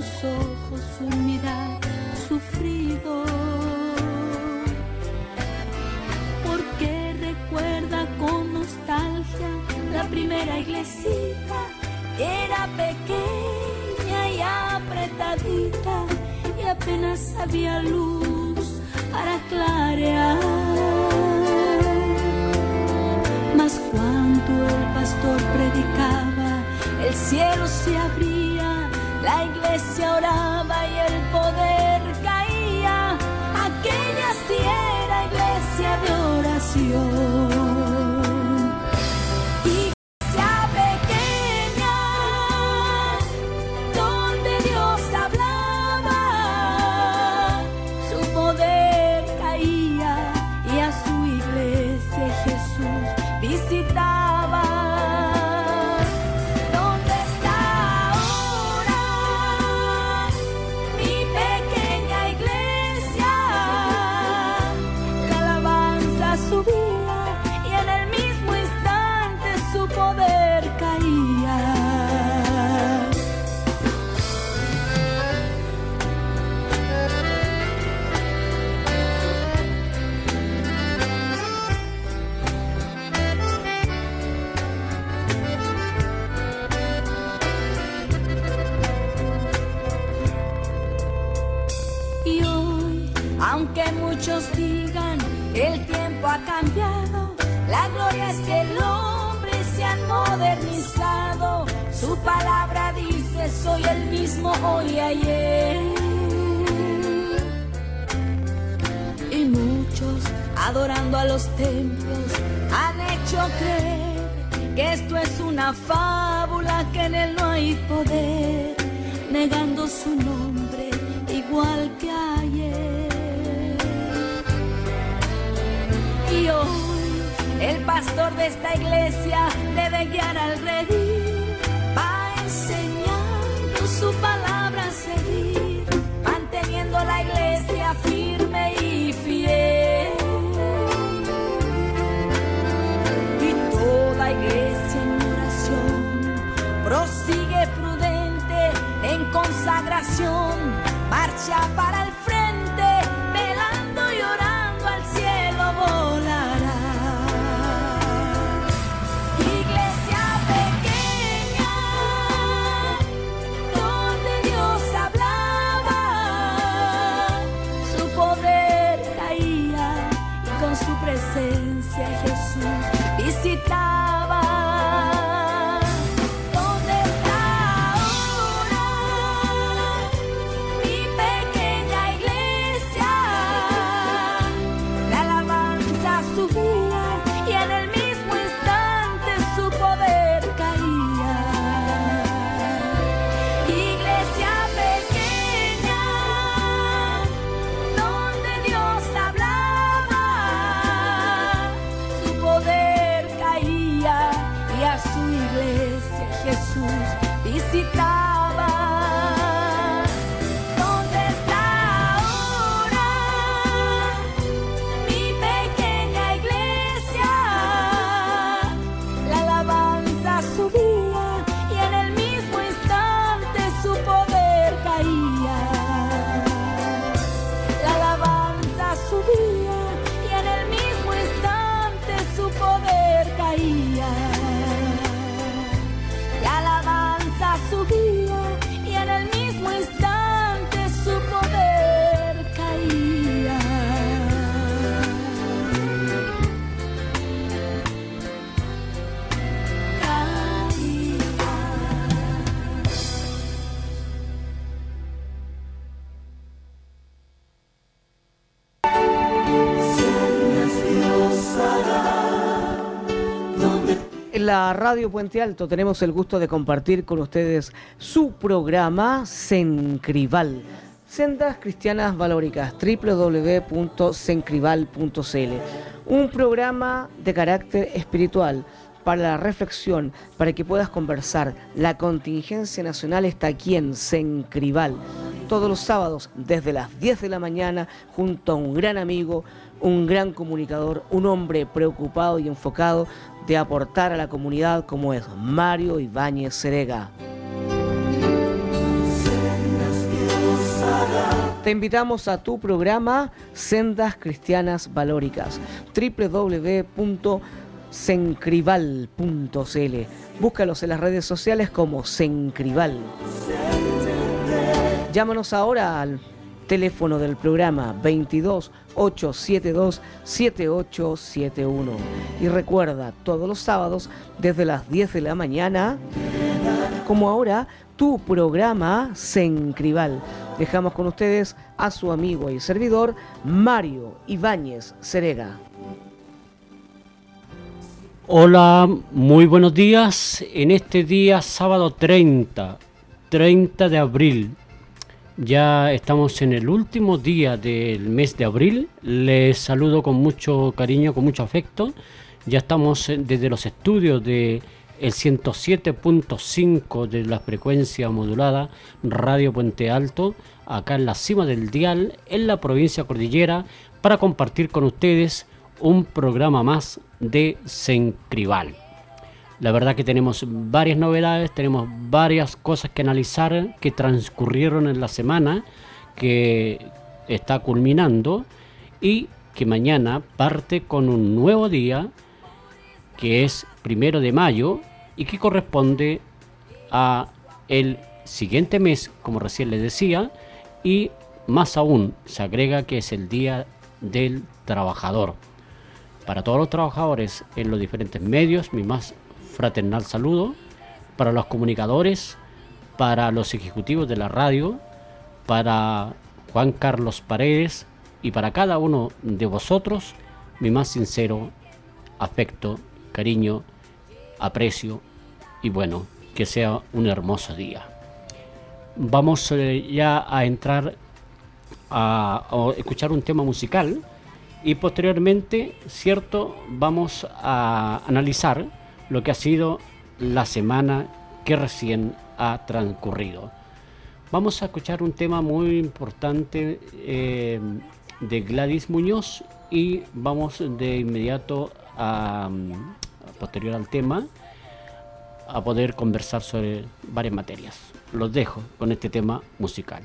tus ojos su mirar sufrido. Porque recuerda con nostalgia la primera iglesita que era pequeña y apretadita y apenas había luz para clarear. Mas cuando el pastor predicaba, el cielo se abría la iglesia oraba. para Radio Puente Alto tenemos el gusto de compartir con ustedes su programa Sencrival. Sendas Cristianas Valóricas, www.sencrival.cl. Un programa de carácter espiritual para la reflexión, para que puedas conversar. La contingencia nacional está aquí en Sencrival, todos los sábados desde las 10 de la mañana, junto a un gran amigo, un gran comunicador, un hombre preocupado y enfocado de aportar a la comunidad como es Mario Ibáñez Cerega. Te invitamos a tu programa Sendas Cristianas Valóricas, www.sencrival.cl. Búscalos en las redes sociales como Sencrival. Llámanos ahora al teléfono del programa 22 872 7871. Y recuerda, todos los sábados desde las 10 de la mañana, como ahora, tu programa Sencrival. Dejamos con ustedes a su amigo y servidor Mario Ibáñez Cerega. Hola, muy buenos días. En este día sábado 30, 30 de abril, ya estamos en el último día del mes de abril. Les saludo con mucho cariño, con mucho afecto. Ya estamos desde los estudios de el 107.5 de la frecuencia modulada Radio Puente Alto, acá en la cima del dial, en la provincia cordillera, para compartir con ustedes un programa más de Sencrival. La verdad que tenemos varias novedades, tenemos varias cosas que analizar que transcurrieron en la semana, que está culminando y que mañana parte con un nuevo día, que es primero de mayo, y que corresponde a el siguiente mes, como recién les decía, y más aún se agrega que es el Día del Trabajador. Para todos los trabajadores en los diferentes medios, mi más fraternal saludo. Para los comunicadores, para los ejecutivos de la radio, para Juan Carlos Paredes y para cada uno de vosotros, mi más sincero afecto, cariño, aprecio y bueno, que sea un hermoso día. Vamos eh, ya a entrar a, escuchar un tema musical y posteriormente, cierto, vamos a analizar lo que ha sido la semana que recién ha transcurrido. Vamos a escuchar un tema muy importante eh, de Gladys Muñoz y vamos de inmediato a posterior al tema a poder conversar sobre varias materias. Los dejo con este tema musical.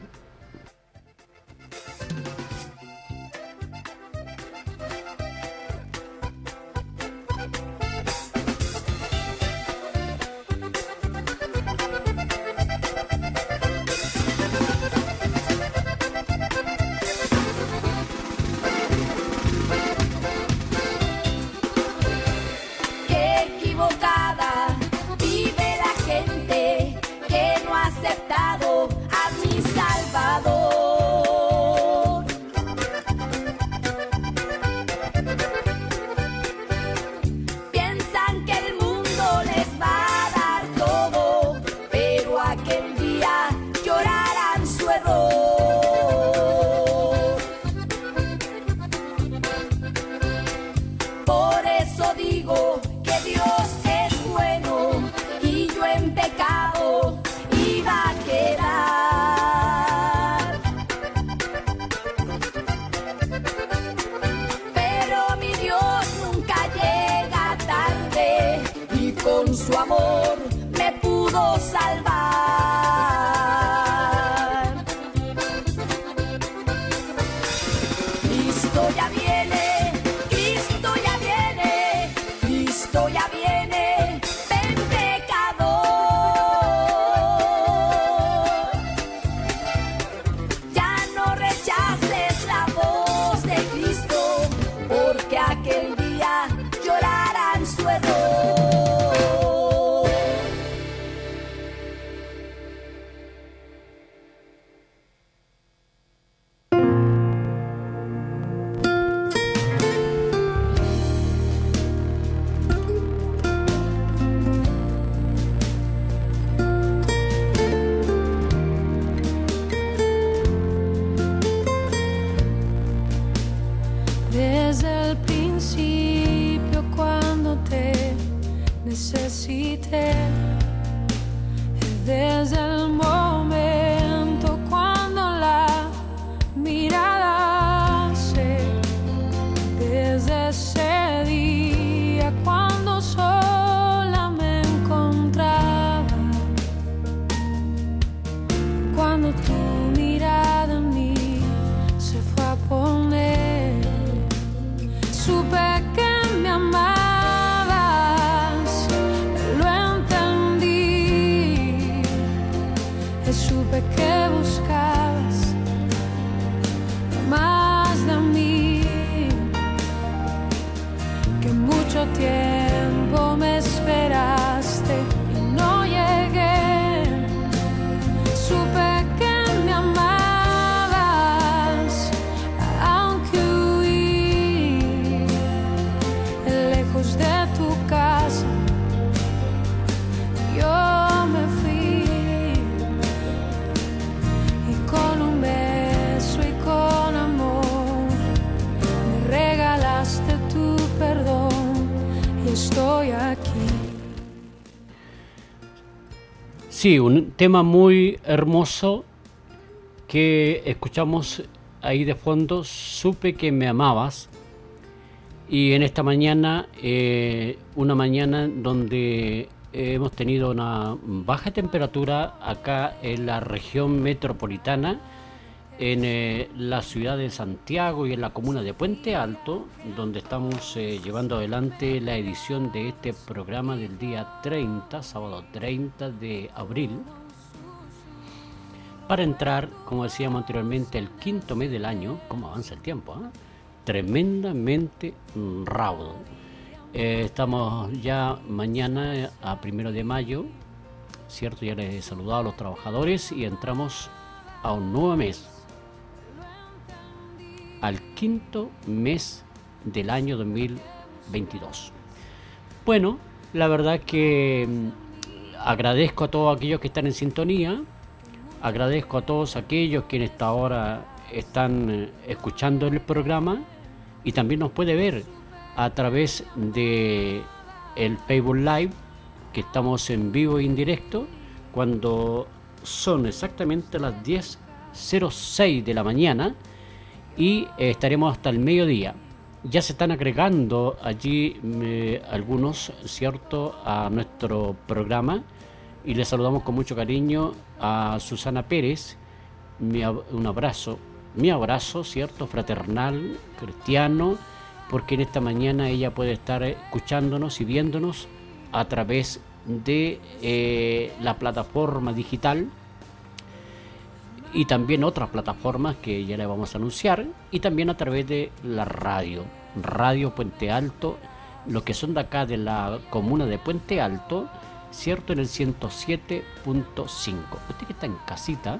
Sí, un tema muy hermoso que escuchamos ahí de fondo, supe que me amabas. Y en esta mañana, eh, una mañana donde hemos tenido una baja temperatura acá en la región metropolitana, en eh, la ciudad de Santiago y en la comuna de Puente Alto, donde estamos eh, llevando adelante la edición de este programa del día 30, sábado 30 de abril, para entrar, como decíamos anteriormente, el quinto mes del año, cómo avanza el tiempo, ¿ah? tremendamente raudo. Eh, estamos ya mañana a primero de mayo, cierto, ya les he saludado a los trabajadores y entramos a un nuevo mes, al quinto mes del año 2022. Bueno, la verdad que mm, agradezco a todos aquellos que están en sintonía, agradezco a todos aquellos quienes hasta ahora están eh, escuchando el programa y también nos puede ver a través de el Facebook Live que estamos en vivo y en directo cuando son exactamente las 10.06 de la mañana y eh, estaremos hasta el mediodía. Ya se están agregando allí algunos, ¿cierto?, a nuestro programa y les saludamos con mucho cariño a Susana Pérez. Un abrazo, mi abrazo, ¿cierto?, fraternal, cristiano, porque en esta mañana ella puede estar escuchándonos y viéndonos a través de eh, la plataforma digital y también otras plataformas que ya le vamos a anunciar y también a través de la radio, Radio Puente Alto, los que son de acá de la comuna de Puente Alto, cierto en el 107.5. Usted que está en casita,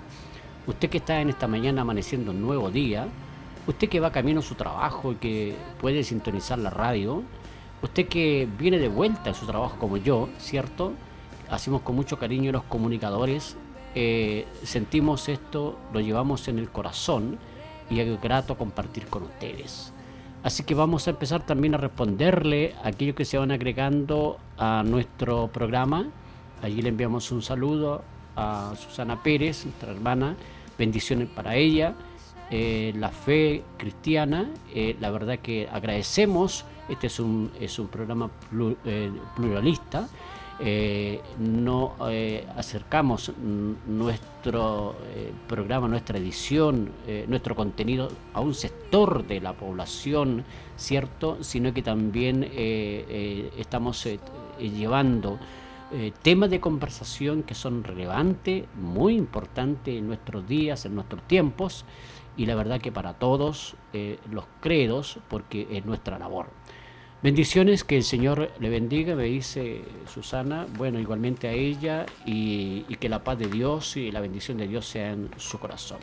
usted que está en esta mañana amaneciendo un nuevo día, usted que va camino a su trabajo y que puede sintonizar la radio, usted que viene de vuelta a su trabajo como yo, ¿cierto? Hacemos con mucho cariño los comunicadores, eh, sentimos esto, lo llevamos en el corazón y es grato compartir con ustedes. Así que vamos a empezar también a responderle a aquellos que se van agregando a nuestro programa. Allí le enviamos un saludo a Susana Pérez, nuestra hermana. Bendiciones para ella. Eh, la fe cristiana, eh, la verdad que agradecemos. Este es un, es un programa plu- pluralista. Eh, no eh, acercamos nuestro eh, programa, nuestra edición, nuestro contenido a un sector de la población, ¿cierto? Sino que también estamos llevando temas de conversación que son relevantes, muy importantes en nuestros días, en nuestros tiempos, y la verdad que para todos los credos, porque es nuestra labor. Bendiciones, que el Señor le bendiga, me dice Susana. Bueno, igualmente a ella y, que la paz de Dios y la bendición de Dios sea en su corazón.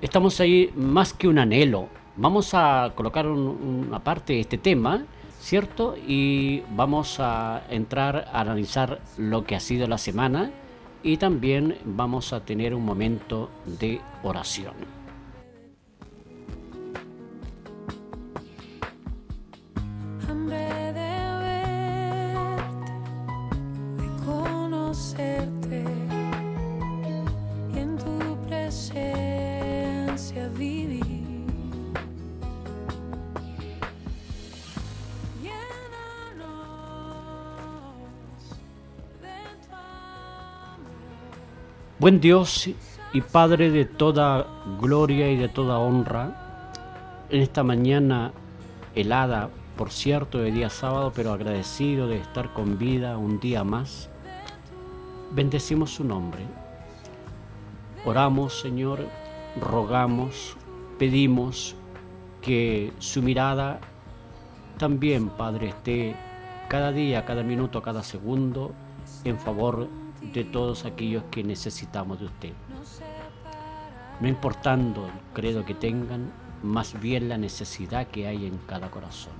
Estamos ahí más que un anhelo. Vamos a colocar un- una parte de este tema, ¿cierto? Y vamos a entrar a analizar lo que ha sido la semana y también vamos a tener un momento de oración. Buen Dios y Padre de toda gloria y de toda honra, en esta mañana helada, por cierto, de día sábado, pero agradecido de estar con vida un día más, bendecimos su nombre. Oramos, Señor, rogamos, pedimos que su mirada también, Padre, esté cada día, cada minuto, cada segundo en favor de todos aquellos que necesitamos de usted. No importando el credo que tengan, más bien la necesidad que hay en cada corazón.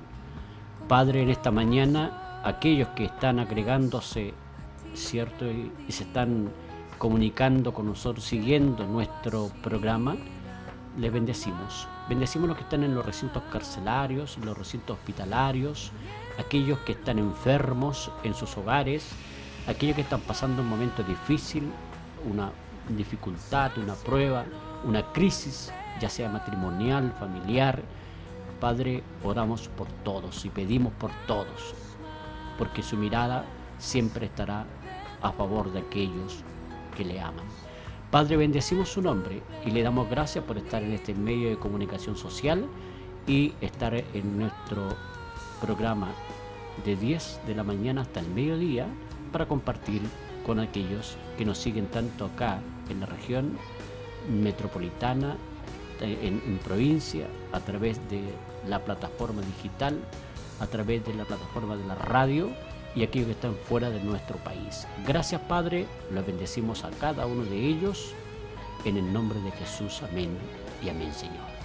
Padre, en esta mañana, aquellos que están agregándose, ¿cierto? Y, se están comunicando con nosotros, siguiendo nuestro programa, les bendecimos. Bendecimos los que están en los recintos carcelarios, en los recintos hospitalarios, aquellos que están enfermos en sus hogares, aquellos que están pasando un momento difícil, una dificultad, una prueba, una crisis, ya sea matrimonial, familiar. Padre, oramos por todos y pedimos por todos, porque su mirada siempre estará a favor de aquellos que le aman. Padre, bendecimos su nombre y le damos gracias por estar en este medio de comunicación social y estar en nuestro programa de 10 de la mañana hasta el mediodía para compartir con aquellos que nos siguen tanto acá en la región metropolitana, eh, en, provincia, a través de la plataforma digital, a través de la plataforma de la radio y aquellos que están fuera de nuestro país. Gracias Padre, los bendecimos a cada uno de ellos en el nombre de Jesús. Amén y amén Señor.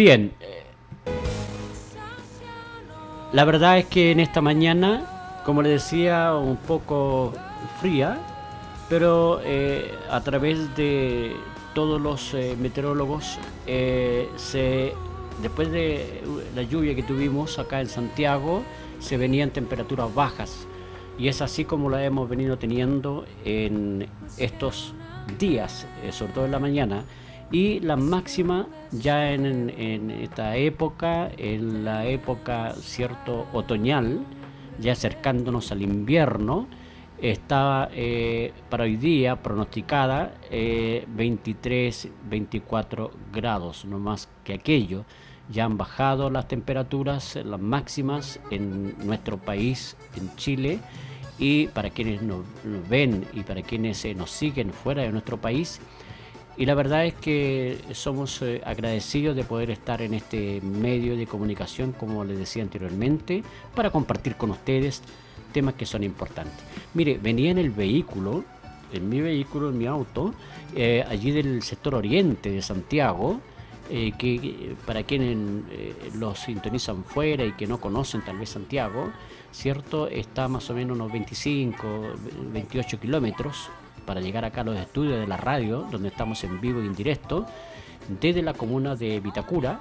Bien, la verdad es que en esta mañana, como le decía, un poco fría, pero eh, a través de todos los eh, meteorólogos, eh, se, después de la lluvia que tuvimos acá en Santiago, se venían temperaturas bajas. Y es así como la hemos venido teniendo en estos días, sobre todo en la mañana y la máxima ya en, esta época, en la época cierto otoñal, ya acercándonos al invierno, estaba eh, para hoy día pronosticada 23, eh, 24 grados, no más que aquello. Ya han bajado las temperaturas, las máximas en nuestro país, en Chile, y para quienes nos, ven y para quienes eh, nos siguen fuera de nuestro país, y la verdad es que somos eh, agradecidos de poder estar en este medio de comunicación, como les decía anteriormente, para compartir con ustedes temas que son importantes. Mire, venía en el vehículo, en mi vehículo, en mi auto, eh, allí del sector oriente de Santiago, eh, que para quienes los sintonizan fuera y que no conocen tal vez Santiago, ¿cierto? Está más o menos unos 25, 28 kilómetros para llegar acá a los estudios de la radio, donde estamos en vivo y en directo, desde la comuna de Vitacura.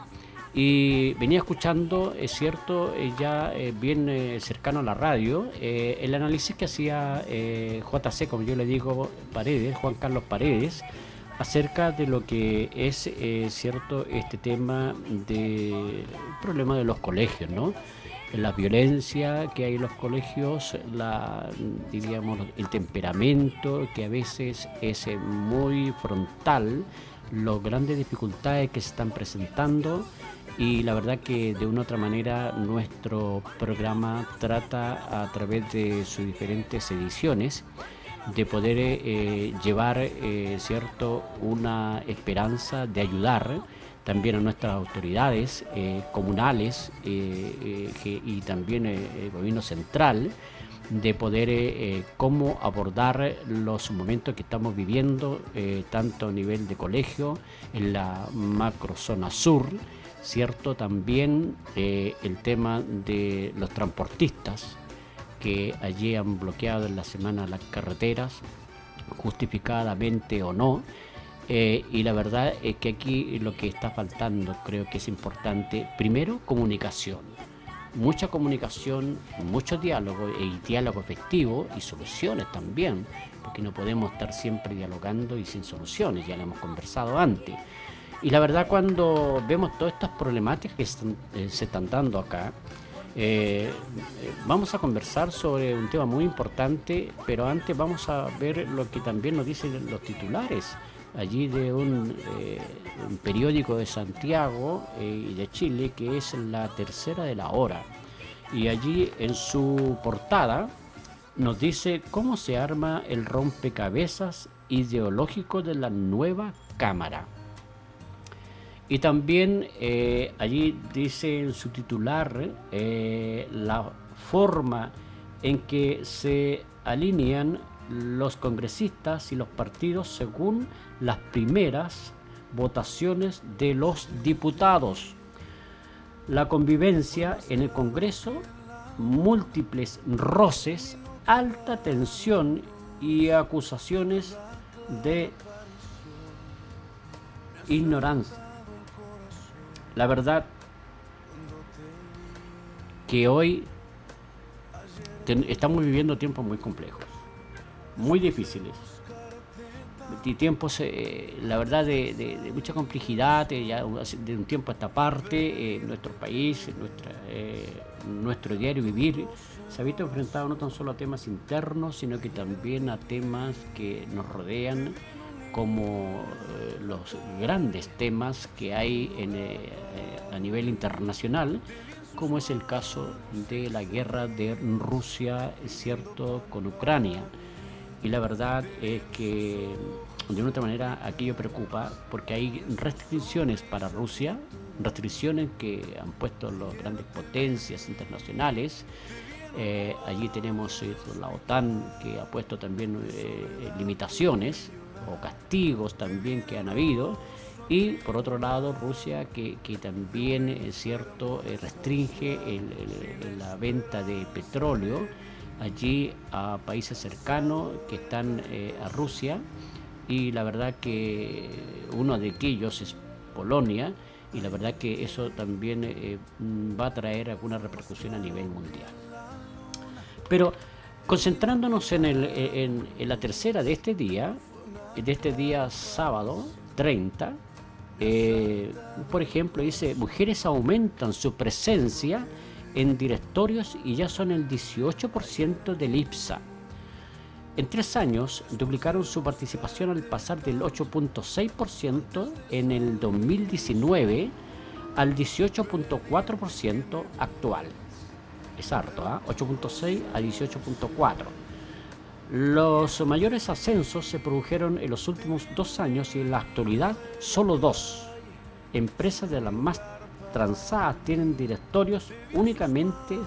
Y venía escuchando, es cierto, eh, ya eh, bien eh, cercano a la radio, el análisis que hacía JC, como yo le digo, Paredes, Juan Carlos Paredes, acerca de lo que es cierto este tema del problema de los colegios, ¿no? La violencia que hay en los colegios, la, diríamos, el temperamento que a veces es eh, muy frontal, las grandes dificultades que se están presentando y la verdad que de una u otra manera nuestro programa trata a través de sus diferentes ediciones de poder eh, llevar eh, cierto una esperanza de ayudar también a nuestras autoridades eh, comunales eh, eh, y también el gobierno central de poder cómo abordar los momentos que estamos viviendo, tanto a nivel de colegio, en la macrozona sur, ¿cierto? También el tema de los transportistas que allí han bloqueado en la semana las carreteras, justificadamente o no, eh, y la verdad es que aquí lo que está faltando creo que es importante, primero comunicación, mucha comunicación, mucho diálogo y diálogo efectivo y soluciones también, porque no podemos estar siempre dialogando y sin soluciones, ya lo hemos conversado antes. Y la verdad cuando vemos todas estas problemáticas que eh, se están dando acá, eh, vamos a conversar sobre un tema muy importante, pero antes vamos a ver lo que también nos dicen los titulares allí de un, eh, periódico de Santiago y de Chile que es la tercera de la hora. Y allí en su portada nos dice cómo se arma el rompecabezas ideológico de la nueva Cámara. Y también eh, allí dice en su titular eh, la forma en que se alinean los congresistas y los partidos según las primeras votaciones de los diputados. La convivencia en el Congreso, múltiples roces, alta tensión y acusaciones de ignorancia la verdad que hoy estamos viviendo tiempos muy complejos, muy difíciles. Tiempos, eh, la verdad, de, mucha complejidad, ya de un tiempo a esta parte, en nuestro país, nuestra, eh, nuestro diario vivir, se ha visto enfrentado no tan solo a temas internos, sino que también a temas que nos rodean como eh, los grandes temas que hay en, eh, eh, a nivel internacional, como es el caso de la guerra de Rusia, cierto, con Ucrania. Y la verdad es que de una otra manera aquello preocupa porque hay restricciones para Rusia, restricciones que han puesto las grandes potencias internacionales. allí tenemos la OTAN que ha puesto también limitaciones o castigos también que han habido. Y por otro lado, Rusia que, también, es cierto, eh, restringe la venta de petróleo allí a países cercanos que están eh, a Rusia. Y la verdad que uno de aquellos es Polonia. Y la verdad que eso también eh, va a traer alguna repercusión a nivel mundial. Pero concentrándonos en, el, en la tercera de este día, de este día sábado 30, eh, por ejemplo, dice, mujeres aumentan su presencia en directorios y ya son el 18% del IPSA. En tres años duplicaron su participación al pasar del 8.6% en el 2019 al 18.4% actual. Es harto, ¿ah? 8.6 a 18.4. Los mayores ascensos se produjeron en los últimos dos años y en la actualidad solo dos. Empresas de las más transadas tienen directorios únicamente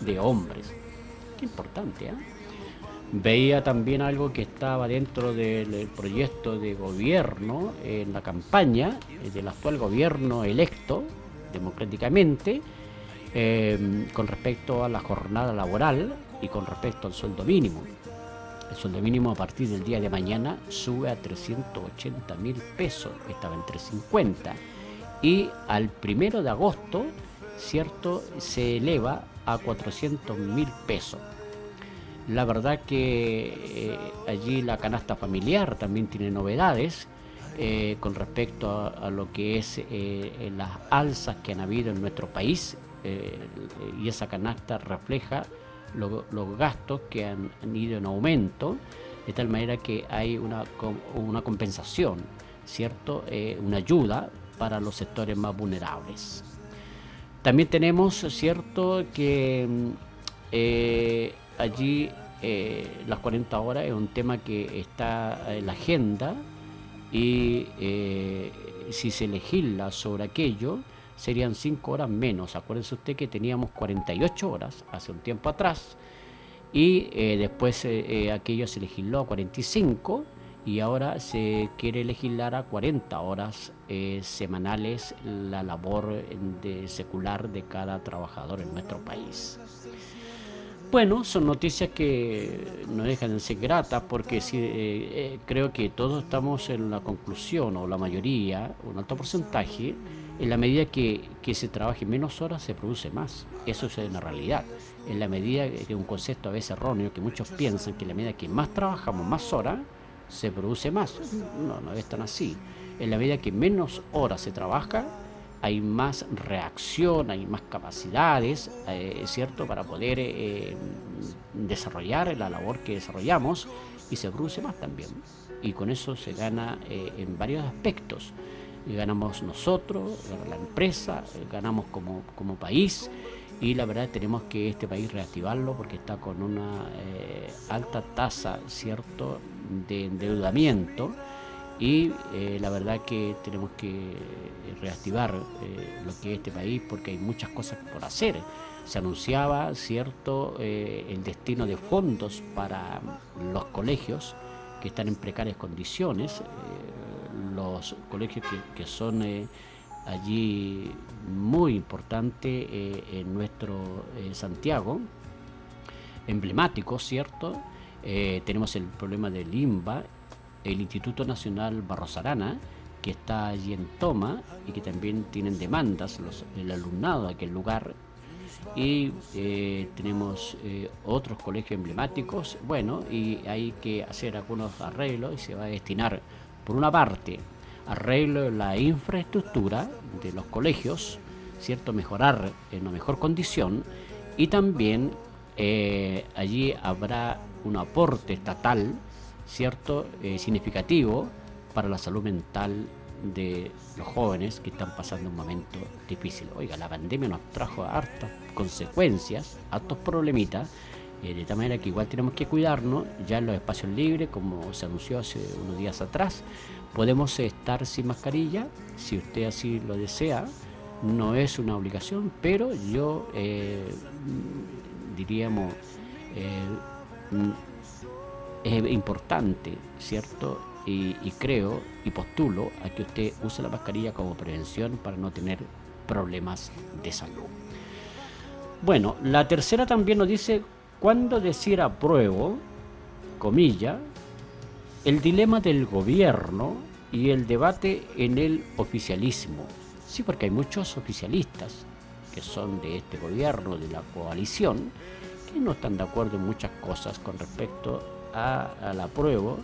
de hombres. Qué importante, ¿eh? Veía también algo que estaba dentro del proyecto de gobierno en la campaña eh, del actual gobierno electo democráticamente eh, con respecto a la jornada laboral y con respecto al sueldo mínimo. El sueldo mínimo a partir del día de mañana sube a 380 mil pesos, estaba en 350. Y al primero de agosto, ¿cierto?, se eleva a 400 mil pesos. La verdad que eh, allí la canasta familiar también tiene novedades eh, con respecto a, lo que es eh, las alzas que han habido en nuestro país y esa canasta refleja los gastos que han, ido en aumento, de tal manera que hay una, una compensación, ¿cierto? Una ayuda para los sectores más vulnerables. También tenemos, ¿cierto?, que mm, eh, allí eh, las 40 horas es un tema que está en la agenda y si se legisla sobre aquello, serían 5 horas menos. Acuérdense usted que teníamos 48 horas hace un tiempo atrás y eh, después eh, eh, aquello se legisló a 45 y ahora se quiere legislar a 40 horas semanales la labor de secular de cada trabajador en nuestro país. Bueno, son noticias que no dejan de ser gratas porque sí, creo que todos estamos en la conclusión, o la mayoría, un alto porcentaje, en la medida que, se trabaje menos horas se produce más. Eso es una realidad. En la medida que un concepto a veces erróneo, que muchos piensan que en la medida que más trabajamos más horas, se produce más. No, no es tan así. En la medida que menos horas se trabaja, hay más reacción, hay más capacidades, eh, ¿cierto?, para poder eh, desarrollar la labor que desarrollamos y se produce más también. Y con eso se gana eh, en varios aspectos. ganamos nosotros, la empresa, ganamos como, como país y la verdad tenemos que este país reactivarlo porque está con una alta tasa, ¿cierto?, de endeudamiento y eh, la verdad que tenemos que eh, reactivar eh, lo que es este país porque hay muchas cosas por hacer. Se anunciaba, cierto, el destino de fondos para los colegios que están en precarias condiciones, los colegios que, son allí muy importantes en nuestro Santiago, emblemáticos, ¿cierto? tenemos el problema del IMBA el Instituto Nacional Barrosarana, que está allí en toma y que también tienen demandas los, el alumnado de aquel lugar. Y eh, tenemos eh, otros colegios emblemáticos, bueno, y hay que hacer algunos arreglos y se va a destinar, por una parte, arreglo la infraestructura de los colegios, ¿cierto? Mejorar en una mejor condición y también eh, allí habrá un aporte estatal cierto eh, significativo para la salud mental de los jóvenes que están pasando un momento difícil. Oiga, la pandemia nos trajo hartas consecuencias, hartos problemitas, eh, de tal manera que igual tenemos que cuidarnos, ya en los espacios libres, como se anunció hace unos días atrás, podemos estar sin mascarilla, si usted así lo desea, no es una obligación, pero yo eh, diríamos, es importante, ¿cierto? Y, creo y postulo a que usted use la mascarilla como prevención para no tener problemas de salud. Bueno, la tercera también nos dice, cuando decir apruebo, comilla, el dilema del gobierno y el debate en el oficialismo. Sí, porque hay muchos oficialistas que son de este gobierno, de la coalición, que no están de acuerdo en muchas cosas con respecto a, la prueba,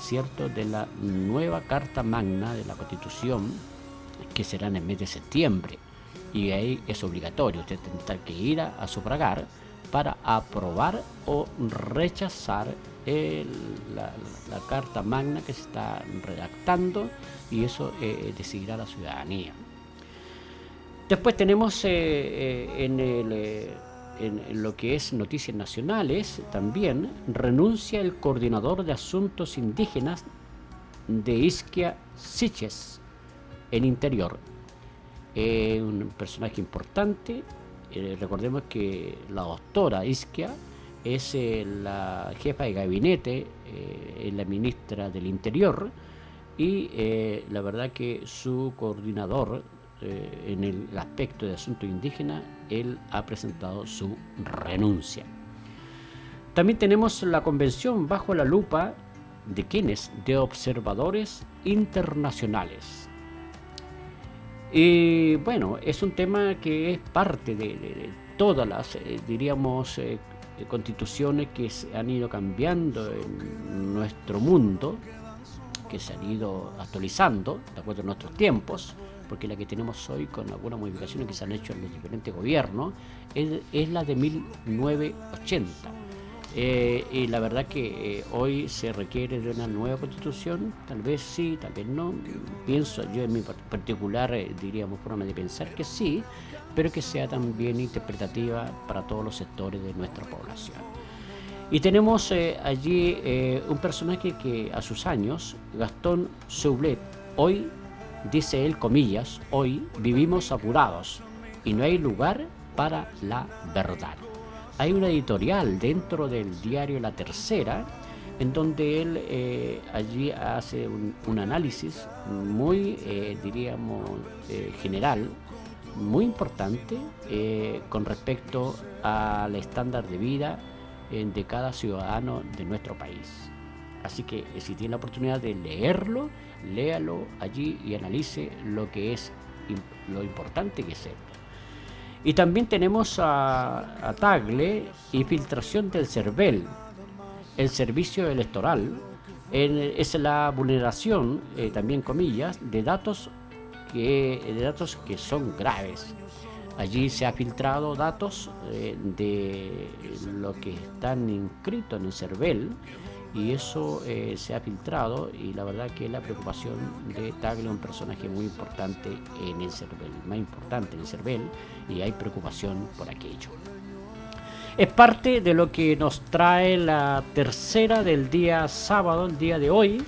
¿cierto?, de la nueva Carta Magna de la Constitución, que será en el mes de septiembre. Y ahí es obligatorio, usted tendrá que ir a, sufragar para aprobar o rechazar la, Carta Magna que se está redactando y eso eh, decidirá la ciudadanía. Después tenemos eh, eh, en el en, lo que es noticias nacionales, también renuncia el coordinador de asuntos indígenas de Isquia Siches, en interior. un personaje importante. Eh, recordemos que la doctora Isquia es eh, la jefa de gabinete, eh, la ministra del Interior, y la verdad que su coordinador en el aspecto de asuntos indígenas él ha presentado su renuncia. También tenemos la convención bajo la lupa de quienes, de observadores internacionales. Y bueno, es un tema que es parte de, todas las, eh, diríamos, eh, constituciones que se han ido cambiando en nuestro mundo, que se han ido actualizando de acuerdo a nuestros tiempos porque la que tenemos hoy con algunas modificaciones que se han hecho en los diferentes gobiernos es, la de 1980. Eh, y la verdad que eh, hoy se requiere de una nueva constitución, tal vez sí, tal vez no. Pienso yo en mi particular, eh, diríamos, forma de pensar que sí, pero que sea también interpretativa para todos los sectores de nuestra población. Y tenemos allí un personaje que a sus años, Gastón Soublet, hoy dice él, comillas, hoy vivimos apurados y no hay lugar para la verdad. Hay una editorial dentro del diario La Tercera en donde él eh, allí hace un, análisis muy, eh, diríamos, eh, general, muy importante con respecto al estándar de vida de cada ciudadano de nuestro país. Así que si tiene la oportunidad de leerlo, léalo allí y analice lo que es lo importante que es esto. Y también tenemos a, Tagle y filtración del CERVEL, el servicio electoral, es la vulneración, eh, también comillas, de datos que, de datos que son graves. Allí se ha filtrado datos eh, de lo que están inscritos en el CERVEL y eso eh, se ha filtrado y la verdad que la preocupación de Tagle es un personaje muy importante en el CERVEL, más importante en el CERVEL y hay preocupación por aquello. Es parte de lo que nos trae la tercera del día sábado, el día de hoy.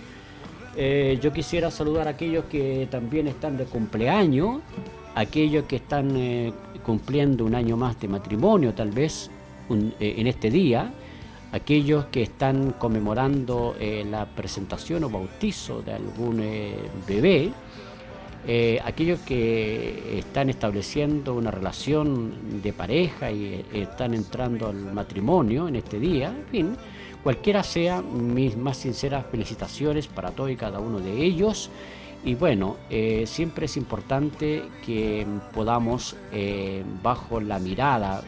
Eh, yo quisiera saludar a aquellos que también están de cumpleaños, aquellos que están eh, cumpliendo un año más de matrimonio tal vez en este día, aquellos que están conmemorando la presentación o bautizo de algún bebé, eh, aquellos que están estableciendo una relación de pareja y eh, están entrando al matrimonio en este día, en fin, cualquiera sea mis más sinceras felicitaciones para todos y cada uno de ellos. Y bueno, eh, siempre es importante que podamos, bajo la mirada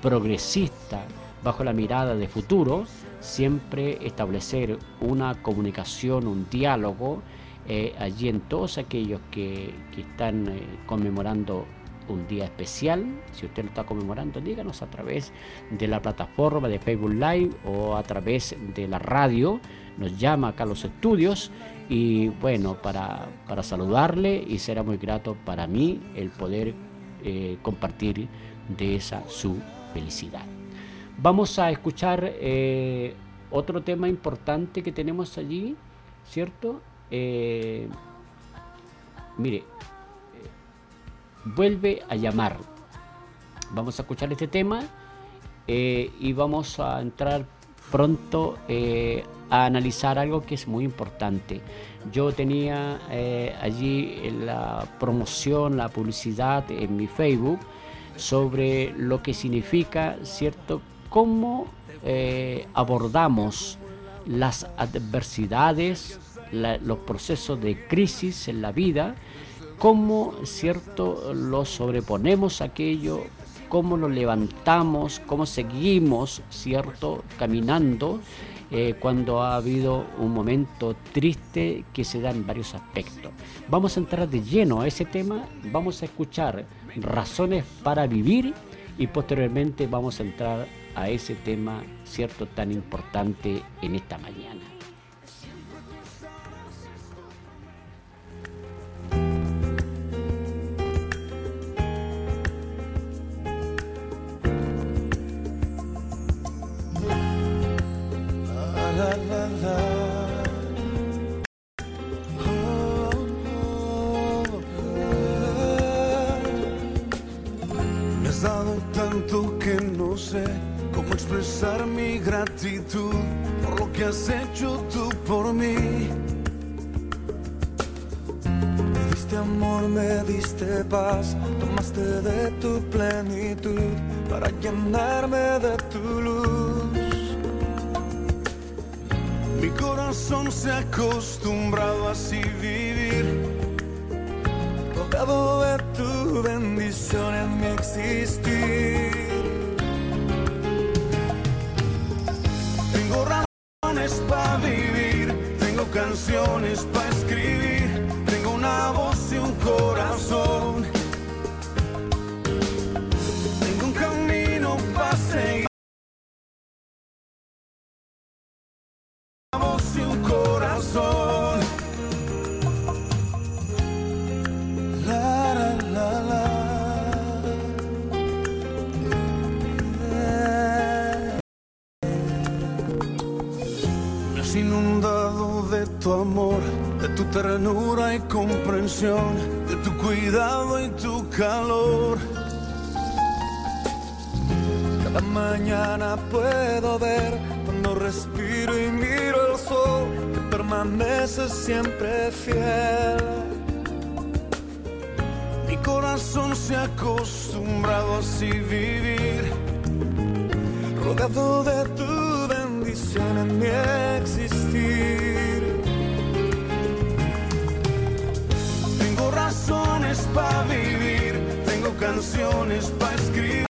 progresista, bajo la mirada de futuro, siempre establecer una comunicación, un diálogo, eh, allí en todos aquellos que, están eh, conmemorando un día especial. Si usted lo está conmemorando, díganos a través de la plataforma de Facebook Live o a través de la radio. Nos llama acá a los estudios y bueno, para, saludarle y será muy grato para mí el poder eh, compartir de esa su felicidad. Vamos a escuchar otro tema importante que tenemos allí, ¿cierto? Eh, mire, eh, vuelve a llamar. Vamos a escuchar este tema eh, y vamos a entrar pronto a analizar algo que es muy importante. Yo tenía allí la promoción, la publicidad en mi Facebook sobre lo que significa, ¿cierto? Cómo abordamos las adversidades, los procesos de crisis en la vida, cómo cierto lo sobreponemos aquello, cómo lo levantamos, cómo seguimos cierto caminando eh, cuando ha habido un momento triste que se da en varios aspectos. Vamos a entrar de lleno a ese tema, vamos a escuchar razones para vivir y posteriormente vamos a entrar a ese tema cierto tan importante en esta mañana. Por lo que has hecho tú por mí. Me diste amor, me diste paz, tomaste de tu plenitud para llenarme de tu luz. Mi corazón se ha acostumbrado a así vivir, rodeado de tu bendición en mi existir. Canciones para de tu cuidado y tu calor. Cada mañana puedo ver cuando respiro y miro el sol, que permaneces siempre fiel. Mi corazón se ha acostumbrado a vivir, rodeado de tu bendición en mi existir. Razones para vivir, tengo canciones para escribir.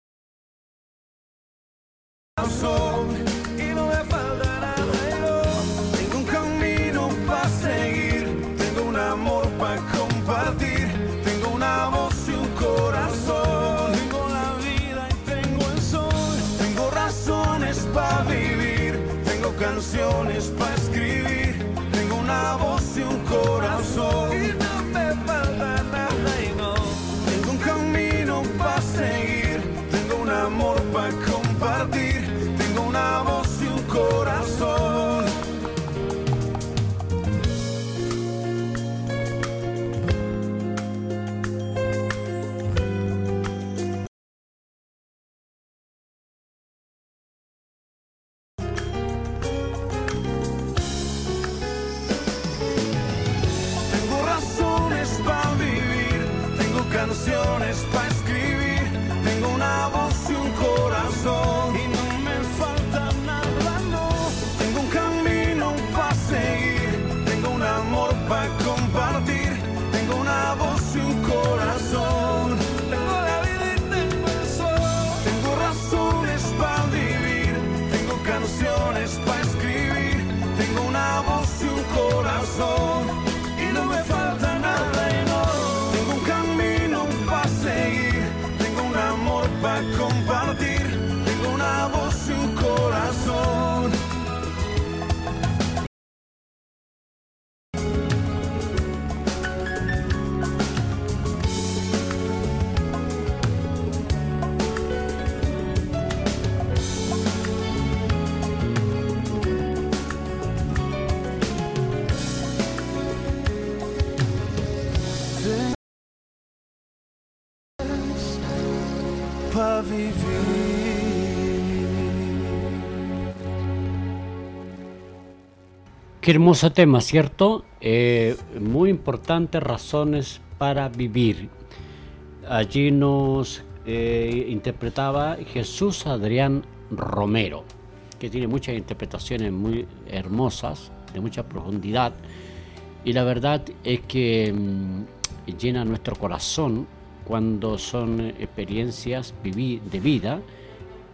Qué hermoso tema, ¿cierto? Eh, muy importantes razones para vivir. Allí nos eh, interpretaba Jesús Adrián Romero, que tiene muchas interpretaciones muy hermosas, de mucha profundidad, y la verdad es que mm, llena nuestro corazón cuando son experiencias de vida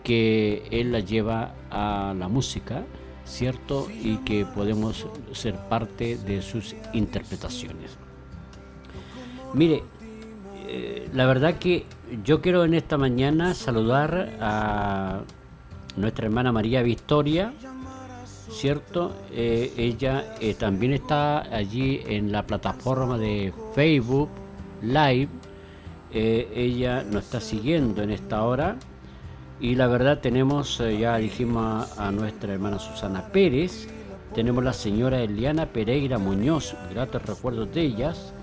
que él la lleva a la música, ¿cierto? Y que podemos ser parte de sus interpretaciones. Mire, eh, la verdad que yo quiero en esta mañana saludar a nuestra hermana María Victoria, ¿cierto? Eh, ella eh, también está allí en la plataforma de Facebook Live. Ella nos está siguiendo en esta hora. Y la verdad tenemos, eh, ya dijimos a, nuestra hermana Susana Pérez, tenemos la señora Eliana Pereira Muñoz, gratos recuerdos de ellas.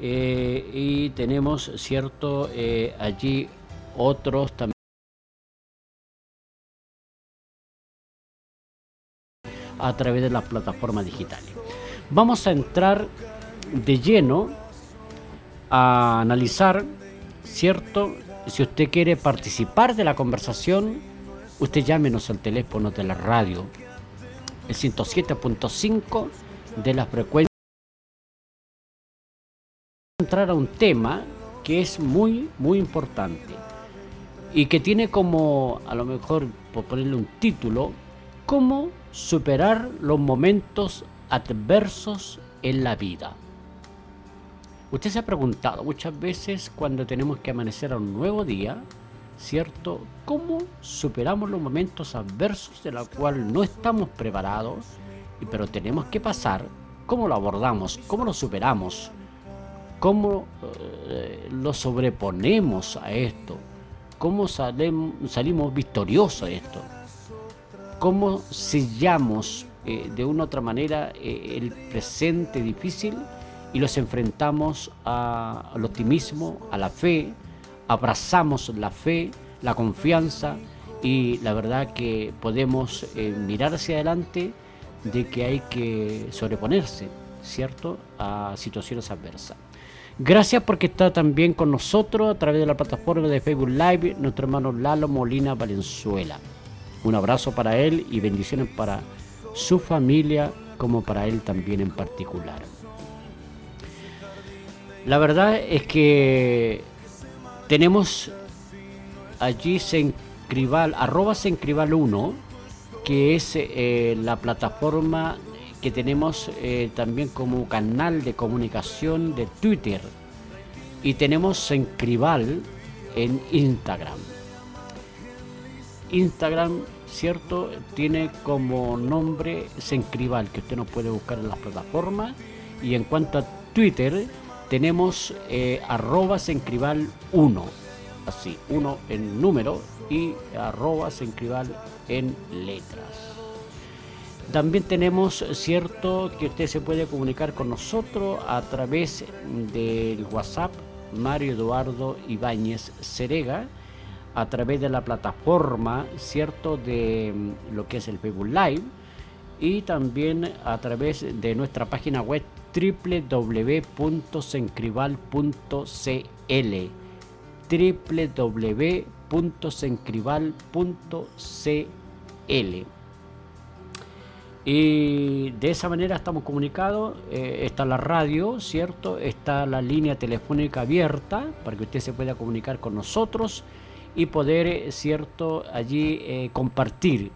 eh, y tenemos, cierto, eh, allí otros también. a través de las plataformas digitales. Vamos a entrar de lleno a analizar, ¿cierto? Si usted quiere participar de la conversación, usted llámenos al teléfono de la radio, el 107.5 de la frecuencia. Entrar a un tema que es muy, muy importante y que tiene como, a lo mejor, por ponerle un título, cómo superar los momentos adversos en la vida. Usted se ha preguntado muchas veces cuando tenemos que amanecer a un nuevo día, ¿cierto? ¿Cómo superamos los momentos adversos de los cuales no estamos preparados, pero tenemos que pasar? ¿Cómo lo abordamos? ¿Cómo lo superamos? ¿Cómo eh, lo sobreponemos a esto? ¿Cómo salimos victoriosos de esto? cómo sellamos eh, de una u otra manera eh, el presente difícil y los enfrentamos al optimismo, a la fe, abrazamos la fe, la confianza y la verdad que podemos eh, mirar hacia adelante de que hay que sobreponerse, ¿cierto?, a situaciones adversas. Gracias porque está también con nosotros a través de la plataforma de Facebook Live nuestro hermano Lalo Molina Valenzuela. Un abrazo para él y bendiciones para su familia como para él también en particular. La verdad es que tenemos allí Sencribal, arroba Sencribal 1, que es eh, la plataforma que tenemos eh, también como canal de comunicación de Twitter. Y tenemos Sencribal en Instagram. Instagram ¿cierto? Tiene como nombre Sencrival, que usted nos puede buscar en las plataformas. Y en cuanto a Twitter, tenemos eh, arroba Sencrival 1, así, uno en número y arroba Sencrival en letras. También tenemos cierto que usted se puede comunicar con nosotros a través del WhatsApp Mario Eduardo Ibáñez Cerega, a través de la plataforma cierto de mm, lo que es el Facebook Live y también a través de nuestra página web www.sencrival.cl www.sencrival.cl y de esa manera estamos comunicados. Eh, está la radio, ¿cierto? Está la línea telefónica abierta para que usted se pueda comunicar con nosotros y poder, eh, ¿cierto?, allí eh, compartir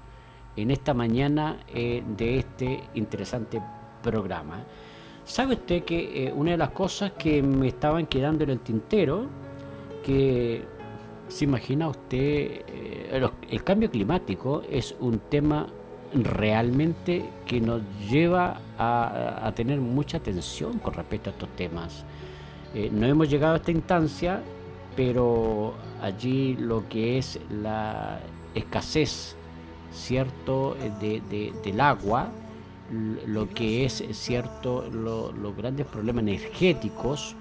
en esta mañana de este interesante programa. ¿Sabe usted que una de las cosas que me estaban quedando en el tintero, que se imagina usted, el cambio climático es un tema realmente que nos lleva a, tener mucha atención con respecto a estos temas. Eh, no hemos llegado a esta instancia, pero allí lo que es la escasez, ¿cierto?, del agua, lo que es, ¿cierto?, los grandes problemas energéticos.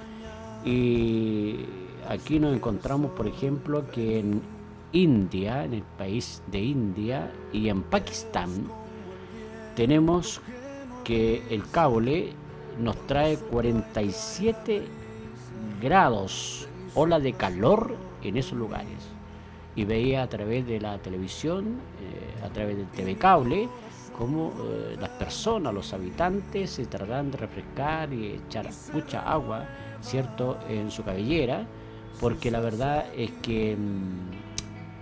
Y aquí nos encontramos, por ejemplo, que en India, en el país de India y en Pakistán, tenemos que el cable nos trae 47 grados, ola de calor en esos lugares. Y veía a través de la televisión, eh, a través del TV cable, cómo eh, las personas, los habitantes se tratan de refrescar y echar mucha agua, ¿cierto?, en su cabellera, porque la verdad es que... Mm,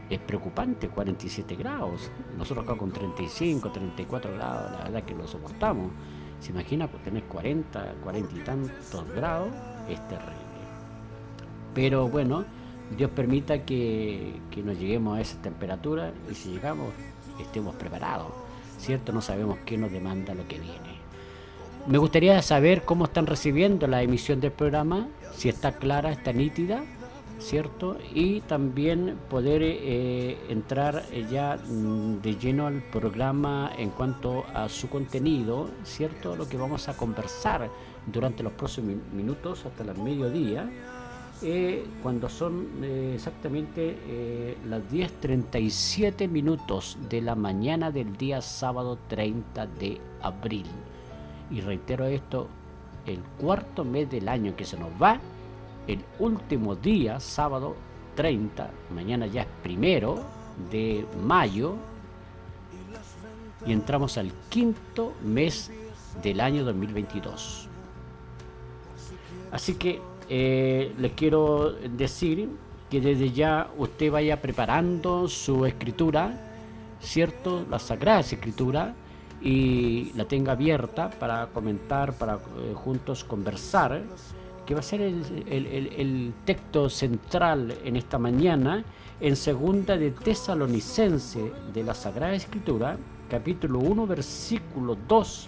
es preocupante, 47 grados. Nosotros acá con 35, 34 grados, la verdad que lo soportamos. Se imagina pues tener 40, 40 y tantos grados, es terrible. Pero bueno, Dios permita que nos lleguemos a esa temperatura y si llegamos estemos preparados, ¿cierto? No sabemos qué nos demanda lo que viene. Me gustaría saber cómo están recibiendo la emisión del programa, si está clara, está nítida ¿cierto? Y también poder eh, entrar ya mm, de lleno al programa en cuanto a su contenido, ¿cierto? Lo que vamos a conversar durante los próximos minutos hasta el mediodía, eh, cuando son eh, exactamente las 10.37 minutos de la mañana del día sábado 30 de abril. Y reitero esto, el cuarto mes del año que se nos va el último día, sábado 30, mañana ya es primero de mayo, y entramos al quinto mes del año 2022. Así que eh, les quiero decir que desde ya usted vaya preparando su escritura, ¿cierto? La Sagrada Escritura, y la tenga abierta para comentar, para eh, juntos conversar que va a ser el, texto central en esta mañana, en segunda de Tesalonicense de la Sagrada Escritura, capítulo 1, versículo 2.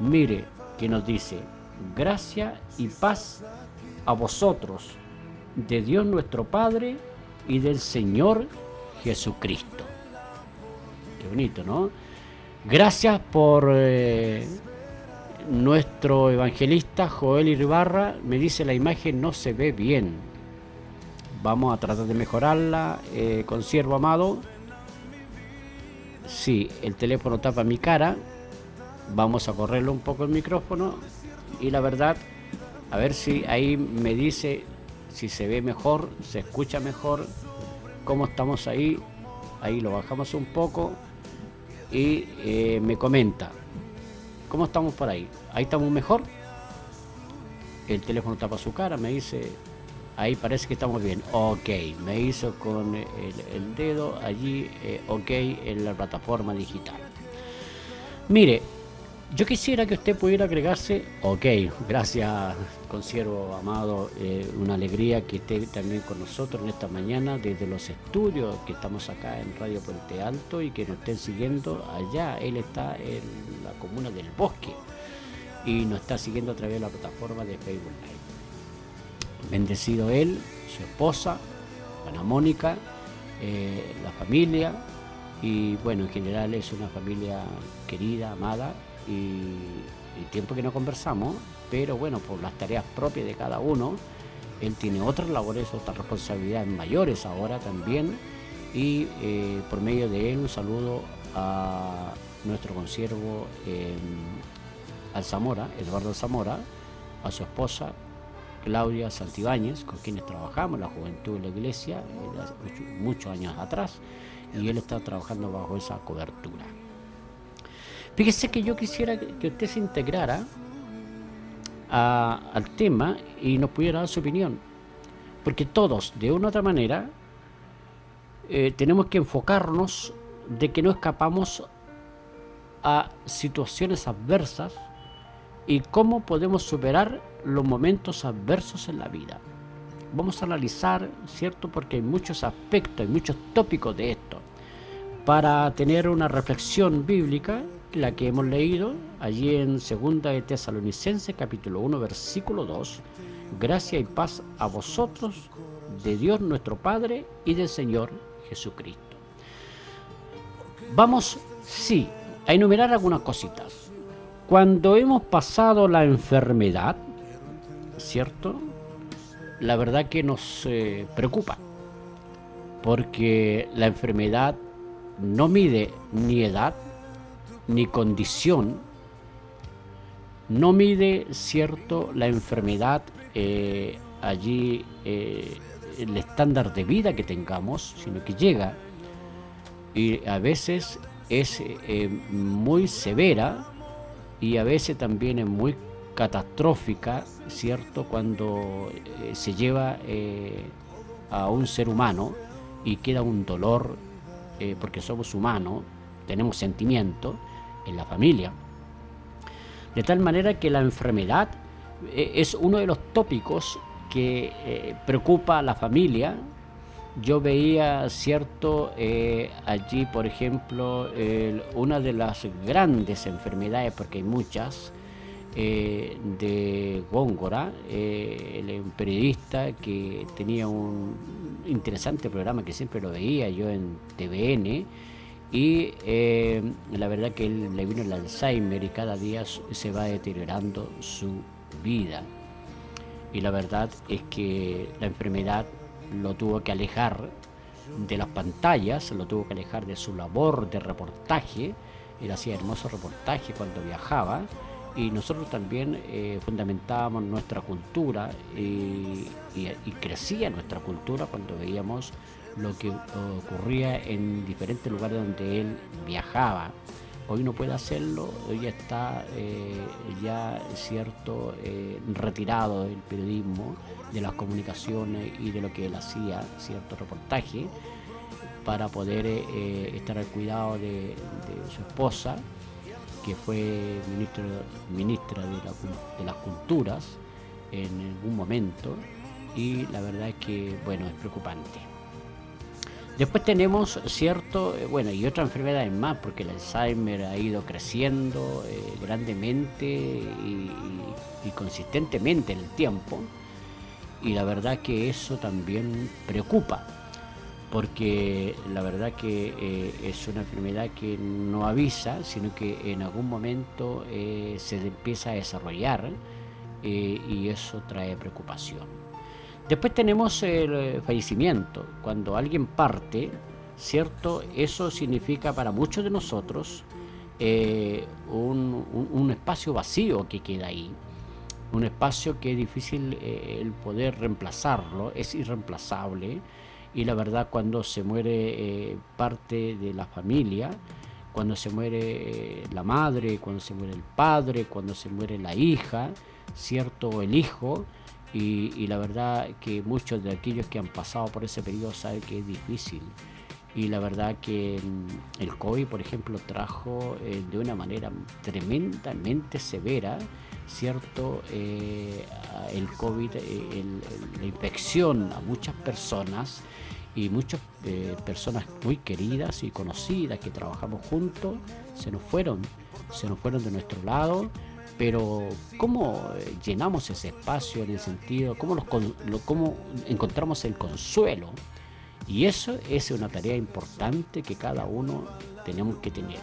Mire, que nos dice, gracia y paz a vosotros, de Dios nuestro Padre y del Señor Jesucristo. Qué bonito, ¿no? Gracias por... Eh, nuestro evangelista Joel Irbarra me dice la imagen no se ve bien. Vamos a tratar de mejorarla. Eh, conservo amado. Sí, el teléfono tapa mi cara. Vamos a correrlo un poco el micrófono. Y la verdad, a ver si ahí me dice si se ve mejor, se escucha mejor, cómo estamos ahí. Ahí lo bajamos un poco y eh, me comenta. ¿Cómo estamos por ahí? ¿Ahí estamos mejor? El teléfono tapa su cara, me dice, ahí parece que estamos bien. Ok, me hizo con el, dedo allí, eh, ok, en la plataforma digital. Mire, Yo quisiera que usted pudiera agregarse, ok, gracias, consiervo amado, eh, una alegría que esté también con nosotros en esta mañana desde los estudios que estamos acá en Radio Puente Alto y que nos estén siguiendo allá. Él está en la comuna del Bosque y nos está siguiendo a través de la plataforma de Facebook Live. Bendecido él, su esposa, Ana Mónica, eh, la familia y bueno, en general es una familia querida, amada y, y tiempo que no conversamos, pero bueno, por las tareas propias de cada uno, él tiene otras labores, otras responsabilidades mayores ahora también y eh, por medio de él un saludo a nuestro consiervo eh, Eduardo Zamora, a su esposa Claudia Santibáñez, con quienes trabajamos, la juventud de la iglesia, muchos años atrás, y él está trabajando bajo esa cobertura. Fíjese que yo quisiera que usted se integrara al tema y nos pudiera dar su opinión, porque todos, de una u otra manera, eh, tenemos que enfocarnos de que no escapamos a situaciones adversas y cómo podemos superar los momentos adversos en la vida. Vamos a analizar, ¿cierto? Porque hay muchos aspectos, hay muchos tópicos de esto. Para tener una reflexión bíblica, la que hemos leído allí en 2 de Tesalonicenses capítulo 1 versículo 2, gracia y paz a vosotros de Dios nuestro Padre y del Señor Jesucristo. Vamos, sí, a enumerar algunas cositas. Cuando hemos pasado la enfermedad, ¿cierto? La verdad que nos eh, preocupa, porque la enfermedad no mide ni edad, ni condición, no mide, ¿cierto?, la enfermedad eh, allí, eh, el estándar de vida que tengamos, sino que llega y a veces es eh, muy severa y a veces también es muy catastrófica, ¿cierto? Cuando se lleva a un ser humano y queda un dolor, porque somos humanos, tenemos sentimientos en la familia. De tal manera que la enfermedad eh, es uno de los tópicos que eh, preocupa a la familia. Yo veía, cierto, eh, allí, por ejemplo, una de las grandes enfermedades, porque hay muchas, de Góngora, un periodista que tenía un interesante programa que siempre lo veía yo en TVN, y eh, la verdad que él le vino el Alzheimer y cada día se va deteriorando su vida. Y la verdad es que la enfermedad lo tuvo que alejar de las pantallas, lo tuvo que alejar de su labor de reportaje. Él hacía hermosos reportajes cuando viajaba y nosotros también eh, fundamentábamos nuestra cultura y- y crecía nuestra cultura cuando veíamos lo que ocurría en diferentes lugares donde él viajaba. Hoy no puede hacerlo, hoy está eh, ya cierto eh, retirado del periodismo, de las comunicaciones y de lo que él hacía, cierto reportaje, para poder eh, estar al cuidado de, de su esposa, que fue ministro, ministra de, la de las culturas en algún momento, y la verdad es que, bueno, es preocupante. Después tenemos cierto, eh, bueno, y otras enfermedades más, porque el Alzheimer ha ido creciendo eh, grandemente y, consistentemente en el tiempo, y la verdad que eso también preocupa, porque la verdad que eh, es una enfermedad que no avisa, sino que en algún momento se empieza a desarrollar y eso trae preocupación. Después tenemos el eh, fallecimiento. Cuando alguien parte, ¿cierto? Eso significa para muchos de nosotros eh, un, un- espacio vacío que queda ahí. Un espacio que es difícil eh, el poder reemplazarlo, es irreemplazable. Y la verdad cuando se muere parte de la familia, cuando se muere la madre, cuando se muere el padre, cuando se muere la hija, ¿cierto? O el hijo, y, la verdad que muchos de aquellos que han pasado por ese periodo saben que es difícil. y la verdad que mm, el COVID, por ejemplo, trajo eh, de una manera tremendamente severa, ¿cierto? Eh, el COVID, eh, la infección a muchas personas y muchas personas muy queridas y conocidas que trabajamos juntos se nos fueron, se nos fueron de nuestro lado. Pero ¿cómo llenamos ese espacio en el sentido, cómo, los, cómo encontramos el consuelo? Y eso es una tarea importante que cada uno tenemos que tener.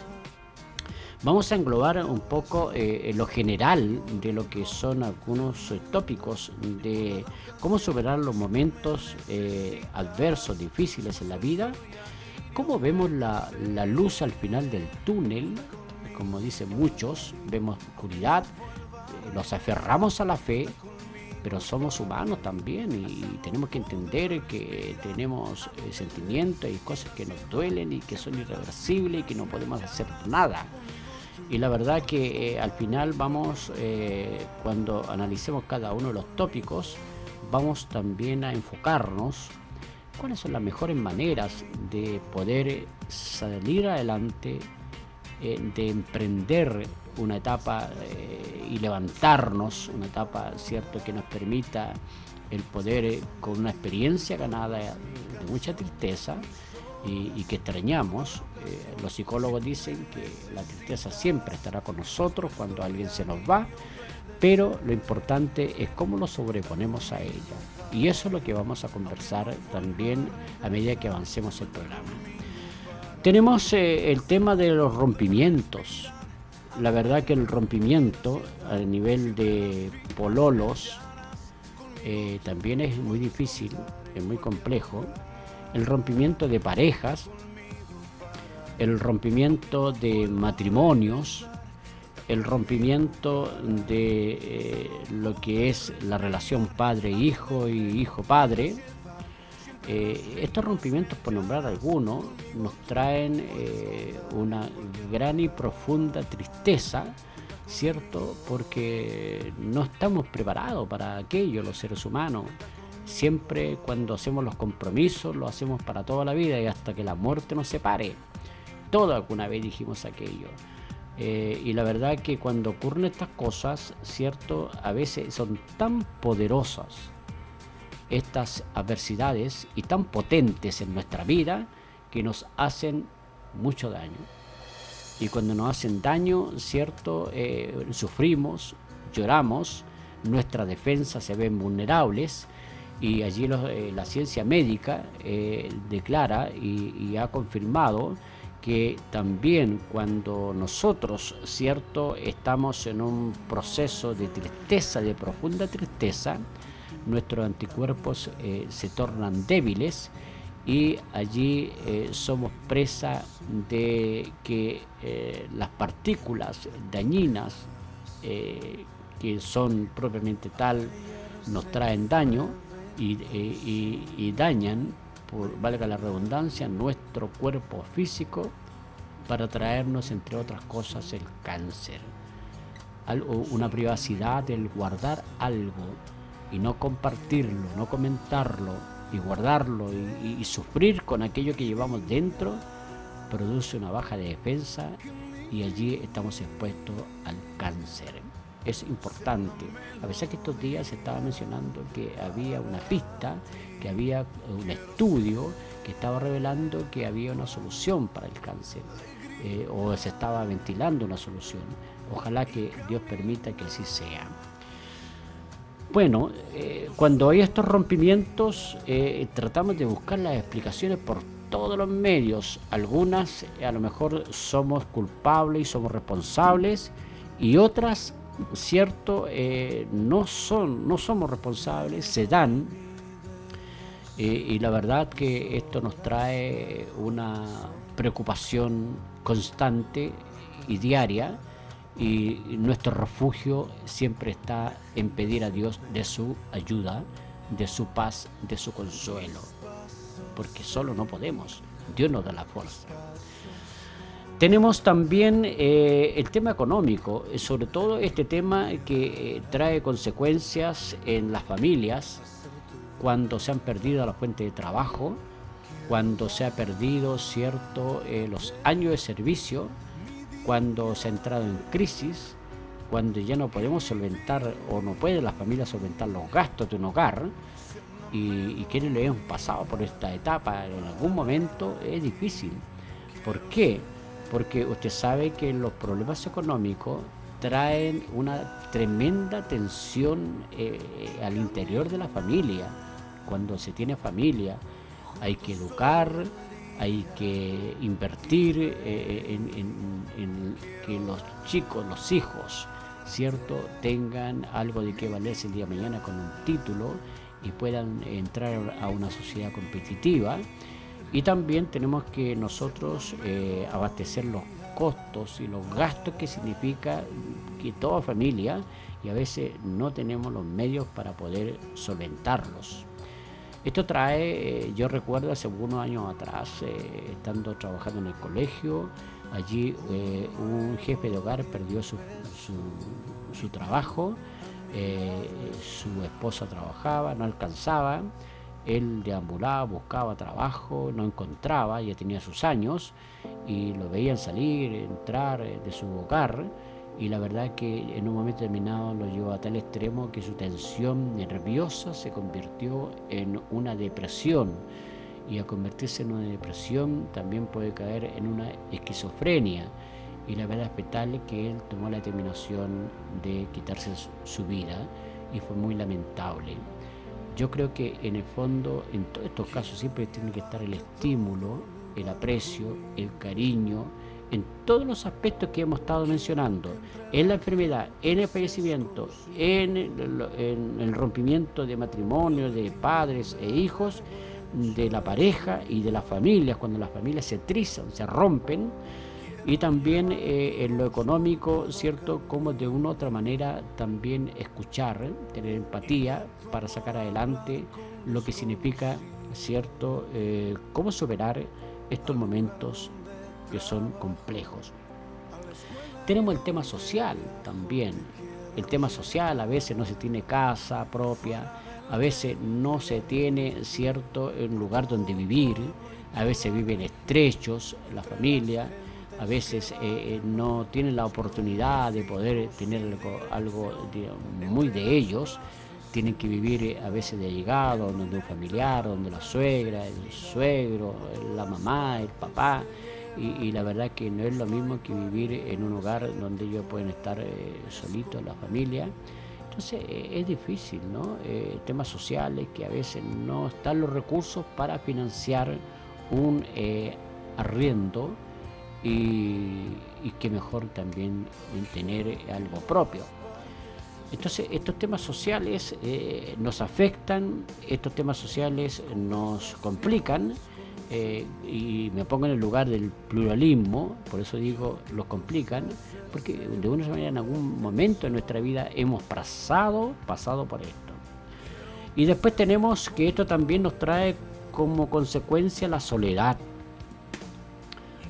Vamos a englobar un poco eh, lo general de lo que son algunos eh, tópicos de cómo superar los momentos eh, adversos, difíciles en la vida, cómo vemos la, la luz al final del túnel, como dicen muchos, vemos oscuridad, nos aferramos a la fe, pero somos humanos también y tenemos que entender que tenemos eh, sentimientos y cosas que nos duelen y que son irreversibles y que no podemos hacer nada. Y la verdad que eh, al final vamos, eh, cuando analicemos cada uno de los tópicos, vamos también a enfocarnos cuáles son las mejores maneras de poder salir adelante, de emprender una etapa eh, y levantarnos, una etapa cierto que nos permita el poder eh, con una experiencia ganada de mucha tristeza y, que extrañamos. Eh, los psicólogos dicen que la tristeza siempre estará con nosotros cuando alguien se nos va, pero lo importante es cómo lo sobreponemos a ella. Y eso es lo que vamos a conversar también a medida que avancemos el programa. Tenemos el tema de los rompimientos la verdad que el rompimiento a nivel de pololos eh, también es muy difícil, es muy complejo. El rompimiento de parejas, el rompimiento de matrimonios, el rompimiento de eh, lo que es la relación padre-hijo y hijo-padre, eh, estos rompimientos, por nombrar algunos, nos traen eh, una gran y profunda tristeza, ¿cierto? Porque no estamos preparados para aquello, los seres humanos. Siempre cuando hacemos los compromisos, lo hacemos para toda la vida y hasta que la muerte nos separe. Todo alguna vez dijimos aquello. Eh, y la verdad que cuando ocurren estas cosas, ¿cierto? A veces son tan poderosas estas adversidades y tan potentes en nuestra vida que nos hacen mucho daño. Y cuando nos hacen daño, ¿cierto? Eh, sufrimos, lloramos, nuestras defensas se ven vulnerables y allí eh, la ciencia médica eh, declara y, ha confirmado que también cuando nosotros, ¿cierto?, estamos en un proceso de tristeza, de profunda tristeza, nuestros anticuerpos eh, se tornan débiles y allí eh, somos presa de que eh, las partículas dañinas que son propiamente tal nos traen daño y, dañan, por valga la redundancia, nuestro cuerpo físico para traernos, entre otras cosas, el cáncer. una privacidad, el guardar algo y no compartirlo, no comentarlo y guardarlo y, sufrir con aquello que llevamos dentro, produce una baja de defensa y allí estamos expuestos al cáncer. Es importante. A pesar que estos días se estaba mencionando que había una pista, que había un estudio que estaba revelando que había una solución para el cáncer eh, o se estaba ventilando una solución. Ojalá que Dios permita que así sea. Bueno, eh, cuando hay estos rompimientos eh, tratamos de buscar las explicaciones por todos los medios. Algunas eh, a lo mejor somos culpables y somos responsables y otras, cierto, no, son, no somos responsables, se dan. y la verdad que esto nos trae una preocupación constante y diaria y nuestro refugio siempre está en pedir a Dios de su ayuda, de su paz, de su consuelo, porque solo no podemos, Dios nos da la fuerza. Tenemos también eh, el tema económico, sobre todo este tema que eh, trae consecuencias en las familias cuando se han perdido la fuente de trabajo cuando se ha perdido cierto eh, los años de servicio, cuando se ha entrado en crisis, cuando ya no podemos solventar o no puede la familia solventar los gastos de un hogar y, y quienes le hemos pasado por esta etapa en algún momento es difícil. ¿Por qué? Porque usted sabe que los problemas económicos traen una tremenda tensión eh, al interior de la familia. Cuando se tiene familia hay que educar, hay que invertir eh, en, que los chicos, los hijos, ¿cierto?, tengan algo de que valerse el día de mañana con un título y puedan entrar a una sociedad competitiva. Y también tenemos que nosotros eh, abastecer los costos y los gastos que significa que toda familia y a veces no tenemos los medios para poder solventarlos. Esto trae, eh, yo recuerdo hace algunos años atrás, eh, estando trabajando en el colegio, allí eh, un jefe de hogar perdió su, su trabajo, su esposa trabajaba, no alcanzaba, él deambulaba, buscaba trabajo, no encontraba, ya tenía sus años, y lo veían salir, entrar de su hogar y la verdad que en un momento determinado lo llevó a tal extremo que su tensión nerviosa se convirtió en una depresión y a convertirse en una depresión también puede caer en una esquizofrenia y la verdad es tal que él tomó la determinación de quitarse su vida y fue muy lamentable. Yo creo que en el fondo en todos estos casos siempre tiene que estar el estímulo, el aprecio, el cariño, en todos los aspectos que hemos estado mencionando, en la enfermedad, en el fallecimiento, en el, rompimiento de matrimonio, de padres e hijos, de la pareja y de las familias, cuando las familias se trizan, se rompen, y también eh, en lo económico, ¿cierto? Como de una u otra manera también escuchar, tener empatía para sacar adelante lo que significa, ¿cierto? Eh, cómo superar estos momentos que son complejos. Tenemos el tema social también. El tema social, a veces no se tiene casa propia, a veces no se tiene cierto lugar donde vivir, a veces viven estrechos la familia, a veces eh, eh, no tienen la oportunidad de poder tener algo, muy de ellos, tienen que vivir eh, a veces de llegado, donde un familiar, donde la suegra, el suegro, la mamá, el papá, y, la verdad que no es lo mismo que vivir en un hogar donde ellos pueden estar eh, solitos, la familia. Entonces eh, es difícil, ¿no? Eh, temas sociales que a veces no están los recursos para financiar un arriendo y, y, que mejor también tener algo propio. Entonces estos temas sociales nos afectan, estos temas sociales nos complican eh, y me pongo en el lugar del pluralismo, por eso digo, los complican, porque de una manera en algún momento en nuestra vida hemos pasado, pasado por esto. Y después tenemos que esto también nos trae como consecuencia la soledad.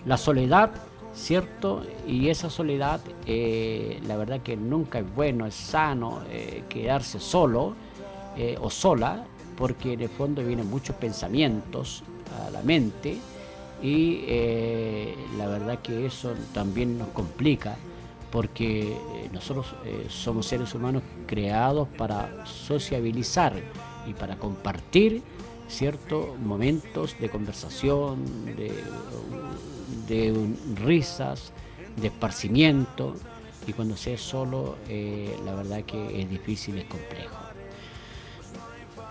La soledad, ¿cierto? Y esa soledad, eh, la verdad que nunca es bueno, es sano eh, quedarse solo o sola, porque en el fondo vienen muchos pensamientos, a la mente y eh, la verdad que eso también nos complica porque eh, nosotros eh, somos seres humanos creados para sociabilizar y para compartir ciertos momentos de conversación, de, risas, de esparcimiento y cuando se es solo la verdad que es difícil, es complejo.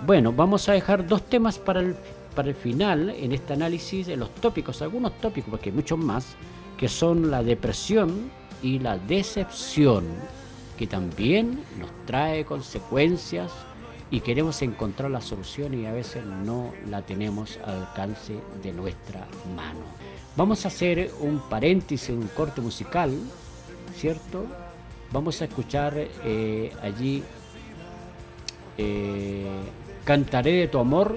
Bueno, vamos a dejar dos temas para el para el final, en este análisis, de los tópicos, algunos tópicos, porque hay muchos más, que son la depresión y la decepción, que también nos trae consecuencias y queremos encontrar la solución y a veces no la tenemos al alcance de nuestra mano. Vamos a hacer un paréntesis, un corte musical, ¿cierto? Vamos a escuchar eh, allí eh, Cantaré de tu amor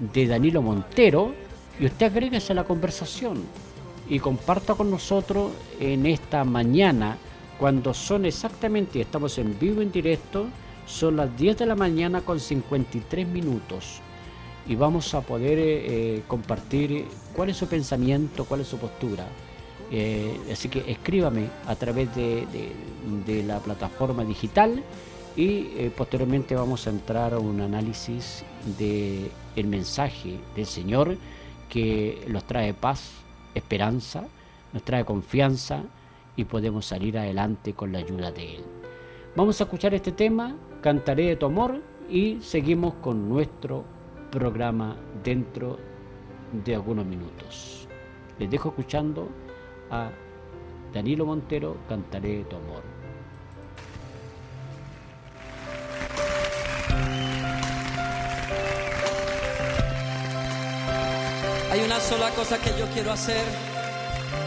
de Danilo Montero y usted agréguese a la conversación y comparta con nosotros en esta mañana cuando son exactamente, estamos en vivo en directo, son las 10 de la mañana con 53 minutos y vamos a poder eh, compartir cuál es su pensamiento, cuál es su postura. Eh, así que escríbame a través de, de la plataforma digital y eh, posteriormente vamos a entrar a un análisis del el mensaje del Señor que nos trae paz, esperanza, nos trae confianza y podemos salir adelante con la ayuda de Él. Vamos a escuchar este tema, Cantaré de tu amor y seguimos con nuestro programa dentro de algunos minutos. Les dejo escuchando a Danilo Montero, Cantaré de tu amor. Hay una sola cosa que yo quiero hacer.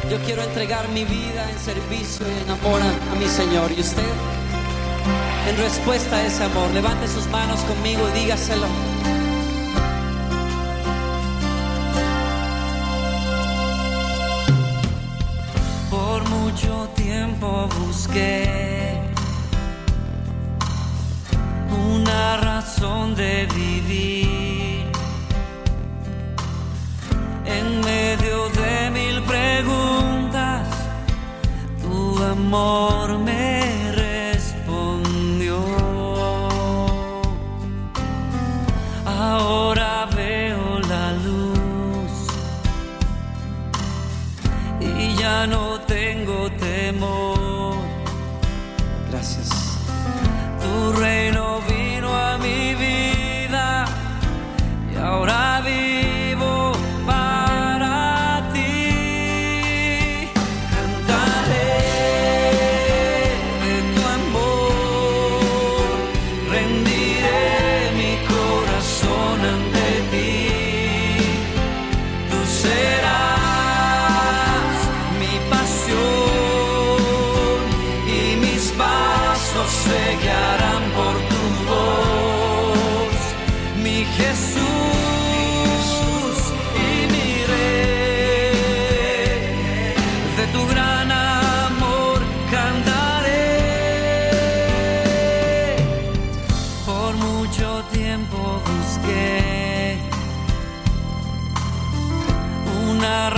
Yo quiero entregar mi vida en servicio y en amor a, mi Señor. Y usted, en respuesta a ese amor, levante sus manos conmigo y dígaselo. Por mucho tiempo busqué una razón de vivir en medio de mil preguntas, tu amor me respondió. Ahora veo la luz y ya no tiempo busqué una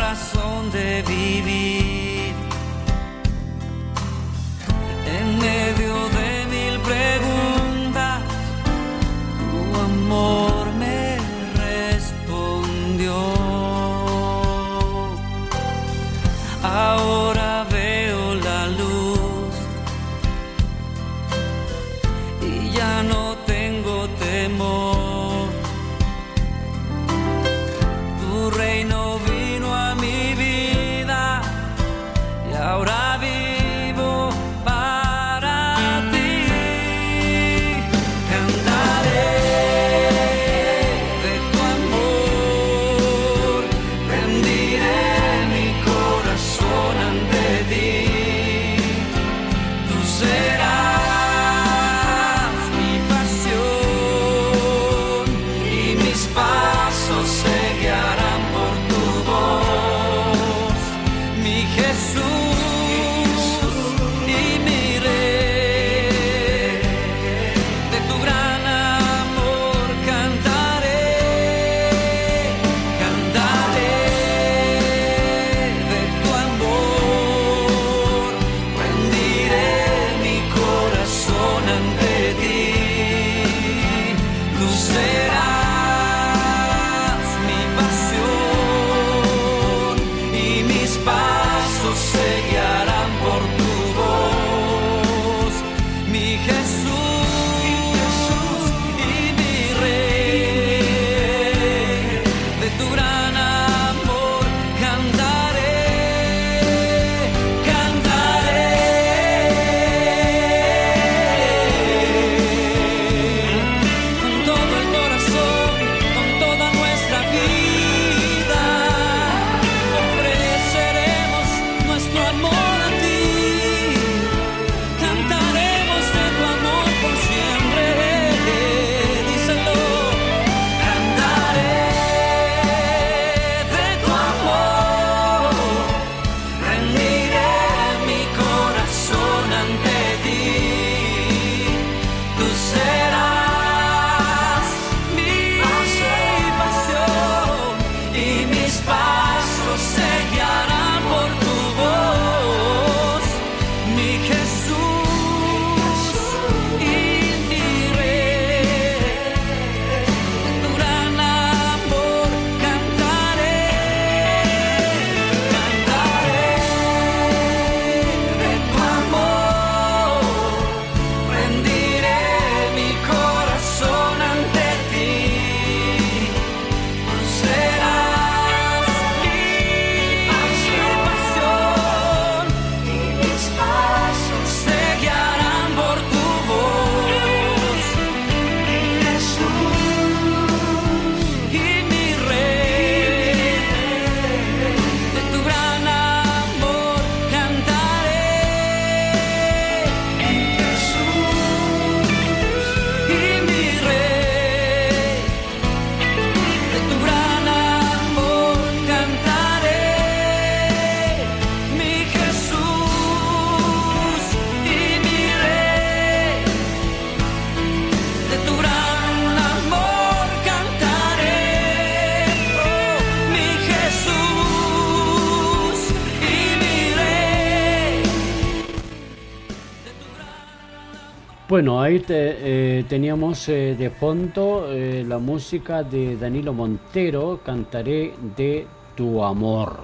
Bueno, ahí te- eh, teníamos eh, de fondo eh, la música de Danilo Montero, Cantaré de tu amor.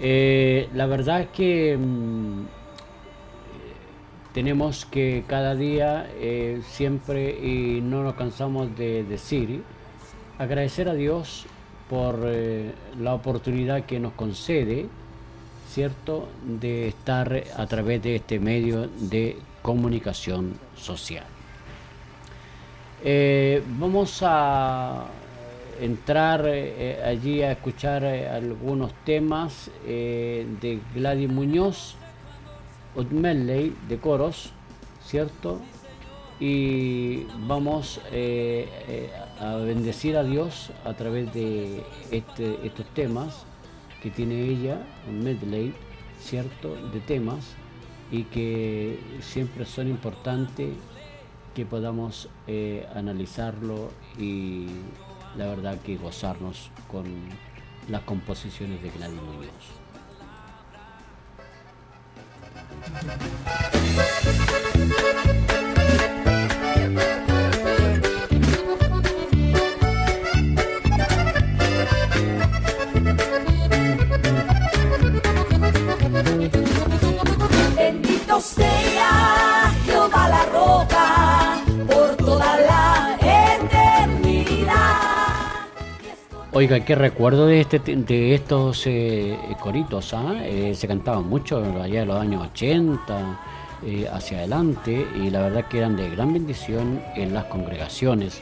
La verdad es que mm, tenemos que cada día, siempre, y no nos cansamos de decir, agradecer a Dios por la oportunidad que nos concede, ¿cierto?, de estar a través de este medio de comunicación social. Eh, vamos a entrar eh, allí a escuchar eh, algunos temas de Gladys Muñoz, Medley de coros, ¿cierto? Y vamos a bendecir a Dios a través de este- estos temas que tiene ella, un medley, ¿cierto? De temas y que siempre son importantes que podamos eh, analizarlo y la verdad que gozarnos con las composiciones de Gladys Muñoz. Oiga, qué recuerdo de este de estos eh, coritos, ¿ah? Eh, se cantaban mucho allá en los años 80 eh, hacia adelante y la verdad que eran de gran bendición en las congregaciones.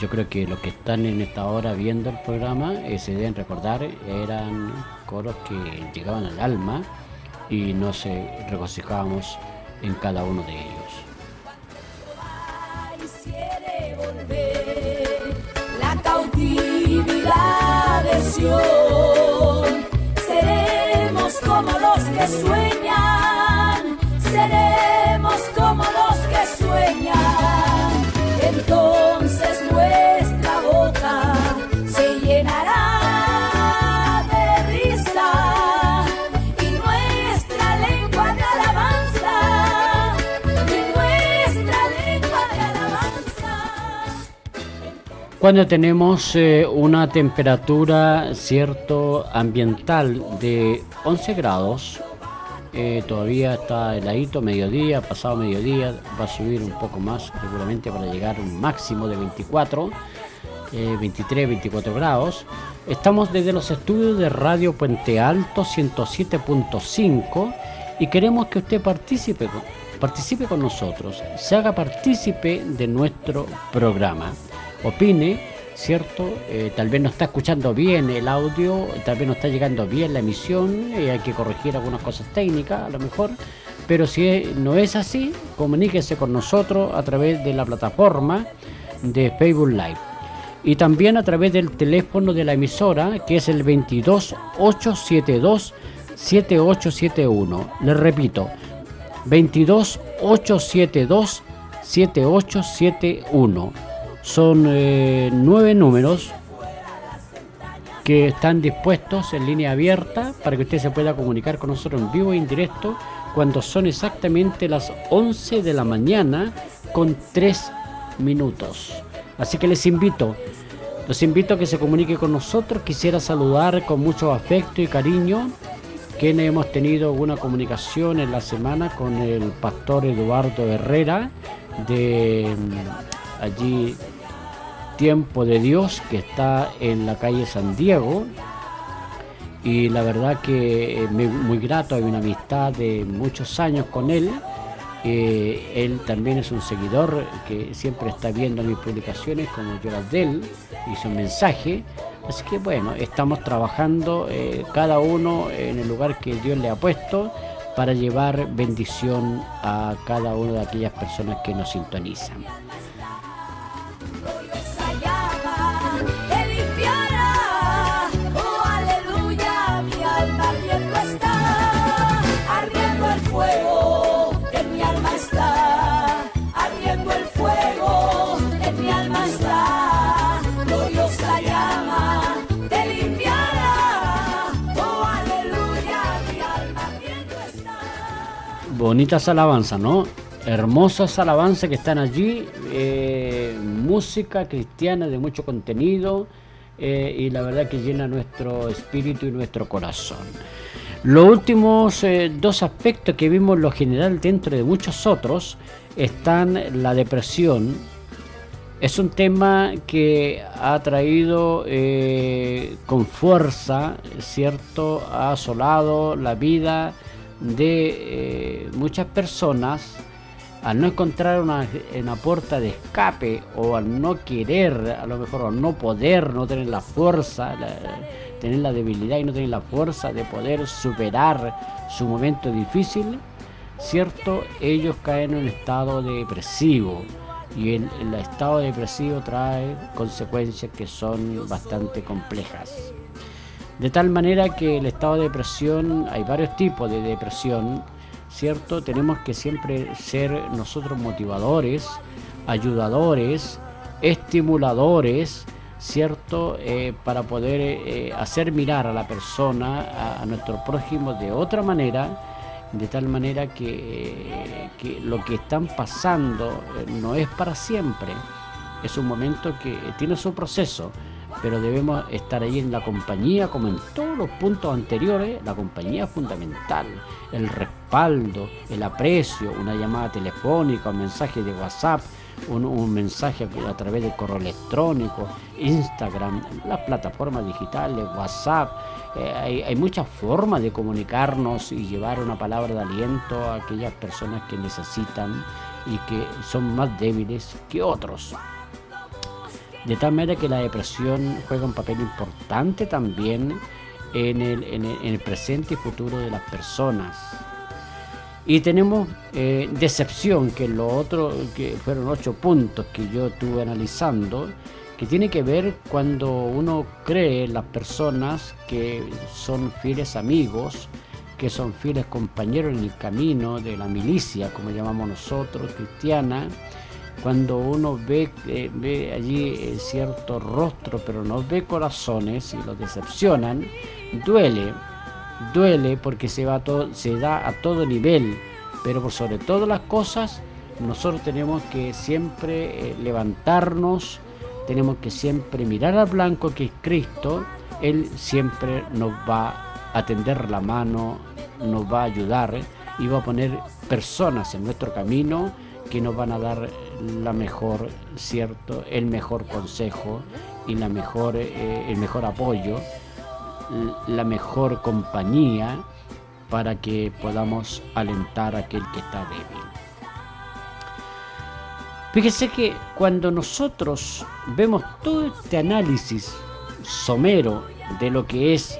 Yo creo que los que están en esta hora viendo el programa se deben recordar, eran coros que llegaban al alma y nos regocijábamos en cada uno de ellos. La cautividad de Sion. Seremos como los que sueñan, seremos como los que sueñan. Entonces Cuando tenemos eh, una temperatura cierto ambiental de 11 grados, eh, todavía está heladito, mediodía, pasado mediodía, va a subir un poco más seguramente para llegar a un máximo de 24, eh, 23, 24 grados. Estamos desde los estudios de Radio Puente Alto 107.5 y queremos que usted participe, participe con nosotros, se haga partícipe de nuestro programa opine, ¿cierto? Eh, tal vez no está escuchando bien el audio, tal vez no está llegando bien la emisión, eh, hay que corregir algunas cosas técnicas a lo mejor, pero si no es así, comuníquese con nosotros a través de la plataforma de Facebook Live. Y también a través del teléfono de la emisora, que es el 22 872 7871. Les repito, 22 872 7871. Son eh, nueve números que están dispuestos en línea abierta para que usted se pueda comunicar con nosotros en vivo e indirecto cuando son exactamente las 11 de la mañana con 3 minutos. Así que les invito, los invito a que se comunique con nosotros. Quisiera saludar con mucho afecto y cariño que hemos tenido una comunicación en la semana con el pastor Eduardo Herrera de mm, allí Tiempo de Dios que está en la calle San Diego y la verdad que muy, muy grato, hay una amistad de muchos años con él. Eh, él también es un seguidor que siempre está viendo mis publicaciones como yo las de él y su mensaje. Así que bueno, estamos trabajando eh, cada uno en el lugar que Dios le ha puesto para llevar bendición a cada una de aquellas personas que nos sintonizan. Bonitas alabanzas, ¿no? hermosas alabanzas que están allí, eh, música cristiana de mucho contenido eh, y la verdad que llena nuestro espíritu y nuestro corazón. Los últimos eh, dos aspectos que vimos en lo general dentro de muchos otros están la depresión. Es un tema que ha traído con fuerza, ¿cierto? Ha asolado la vida de muchas personas al no encontrar una, puerta de escape o al no querer, a lo mejor al no poder, no tener la fuerza, tener la debilidad y no tener la fuerza de poder superar su momento difícil, ¿cierto? Ellos caen en un estado depresivo y el, el estado depresivo trae consecuencias que son bastante complejas. De tal manera que el estado de depresión, hay varios tipos de depresión, ¿cierto? Tenemos que siempre ser nosotros motivadores, ayudadores, estimuladores, ¿cierto? Eh, para poder eh, hacer mirar a la persona, a, nuestro prójimo de otra manera, de tal manera que, que lo que están pasando eh, no es para siempre, es un momento que tiene su proceso pero debemos estar ahí en la compañía, como en todos los puntos anteriores, la compañía es fundamental, el respaldo, el aprecio, una llamada telefónica, un mensaje de WhatsApp, un, mensaje a través del correo electrónico, Instagram, las plataformas digitales, WhatsApp. Eh, hay, hay, muchas formas de comunicarnos y llevar una palabra de aliento a aquellas personas que necesitan y que son más débiles que otros. De tal manera que la depresión juega un papel importante también en el, presente y futuro de las personas. Y tenemos eh, decepción, que lo otro, que fueron ocho puntos que yo estuve analizando, que tiene que ver cuando uno cree en las personas que son fieles amigos, que son fieles compañeros en el camino de la milicia, como llamamos nosotros, cristiana, cuando uno ve, eh, ve allí eh, cierto rostro, pero no ve corazones y los decepcionan, duele, duele porque se, va todo, se da a todo nivel, pero por sobre todas las cosas, nosotros tenemos que siempre eh, levantarnos, tenemos que siempre mirar al blanco que es Cristo, Él siempre nos va a tender la mano, nos va a ayudar y va a poner personas en nuestro camino que nos van a dar la mejor, cierto, el mejor consejo y la mejor, eh, el mejor apoyo, la mejor compañía para que podamos alentar a aquel que está débil. Fíjese que cuando nosotros vemos todo este análisis somero de lo que es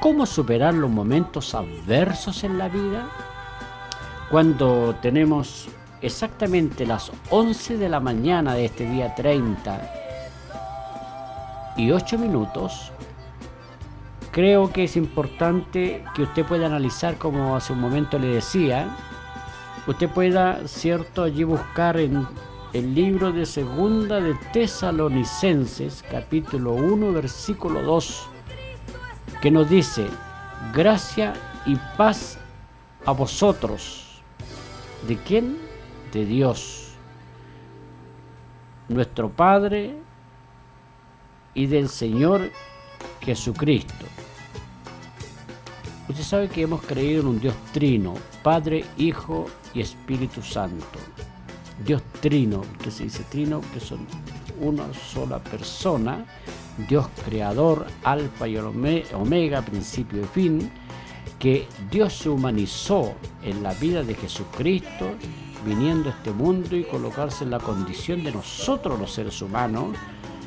cómo superar los momentos adversos en la vida, cuando tenemos exactamente las 11 de la mañana de este día 30 y 8 minutos, creo que es importante que usted pueda analizar, como hace un momento le decía, usted pueda, cierto, allí buscar en el libro de Segunda de Tesalonicenses, capítulo 1, versículo 2, que nos dice, gracia y paz a vosotros. ¿De quién? De Dios, nuestro Padre y del Señor Jesucristo. Usted sabe que hemos creído en un Dios trino, Padre, Hijo y Espíritu Santo. Dios trino, que se dice trino, que son una sola persona, Dios creador, alfa y omega, principio y fin, que Dios se humanizó en la vida de Jesucristo viniendo a este mundo y colocarse en la condición de nosotros los seres humanos,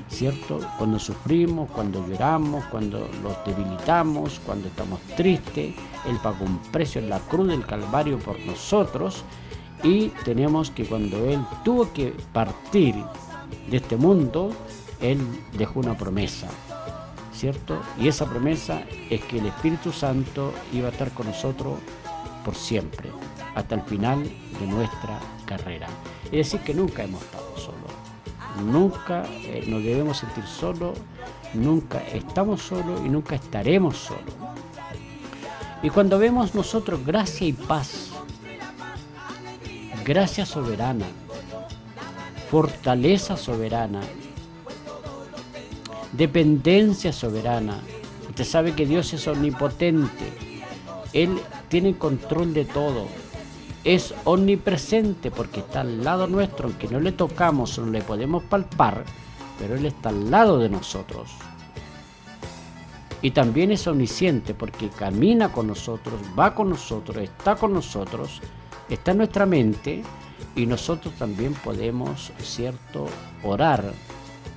¿cierto? Cuando sufrimos, cuando lloramos, cuando los debilitamos, cuando estamos tristes, Él pagó un precio en la cruz del Calvario por nosotros y tenemos que cuando Él tuvo que partir de este mundo, Él dejó una promesa, ¿cierto? Y esa promesa es que el Espíritu Santo iba a estar con nosotros por siempre hasta el final de nuestra carrera. Es decir, que nunca hemos estado solos, nunca eh, nos debemos sentir solos, nunca estamos solos y nunca estaremos solos. Y cuando vemos nosotros gracia y paz, gracia soberana, fortaleza soberana, dependencia soberana. Usted sabe que Dios es omnipotente, Él tiene control de todo, es omnipresente porque está al lado nuestro, aunque no le tocamos, no le podemos palpar, pero Él está al lado de nosotros. Y también es omnisciente porque camina con nosotros, va con nosotros, está con nosotros, está en nuestra mente y nosotros también podemos, cierto, orar.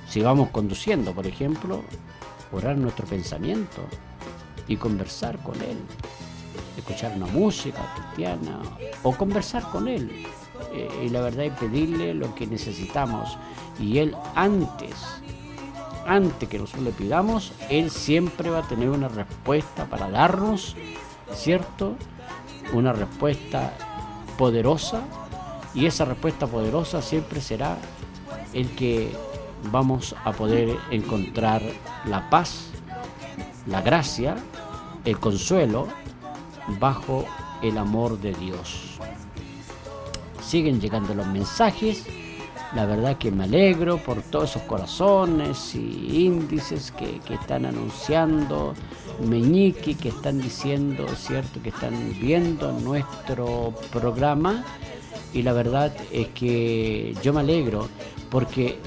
Si vamos conduciendo, por ejemplo, orar nuestro pensamiento y conversar con Él, escuchar una música cristiana o conversar con Él. Eh, y la verdad es pedirle lo que necesitamos. Y Él antes antes que nosotros le pidamos, Él siempre va a tener una respuesta para darnos, ¿cierto? Una respuesta poderosa y esa respuesta poderosa siempre será el que vamos a poder encontrar la paz, la gracia, el consuelo bajo el amor de Dios. Siguen llegando los mensajes la verdad que me alegro por todos esos corazones y índices que, están anunciando, meñique que están diciendo, ¿cierto? Que están viendo nuestro programa. Y la verdad es que yo me alegro porque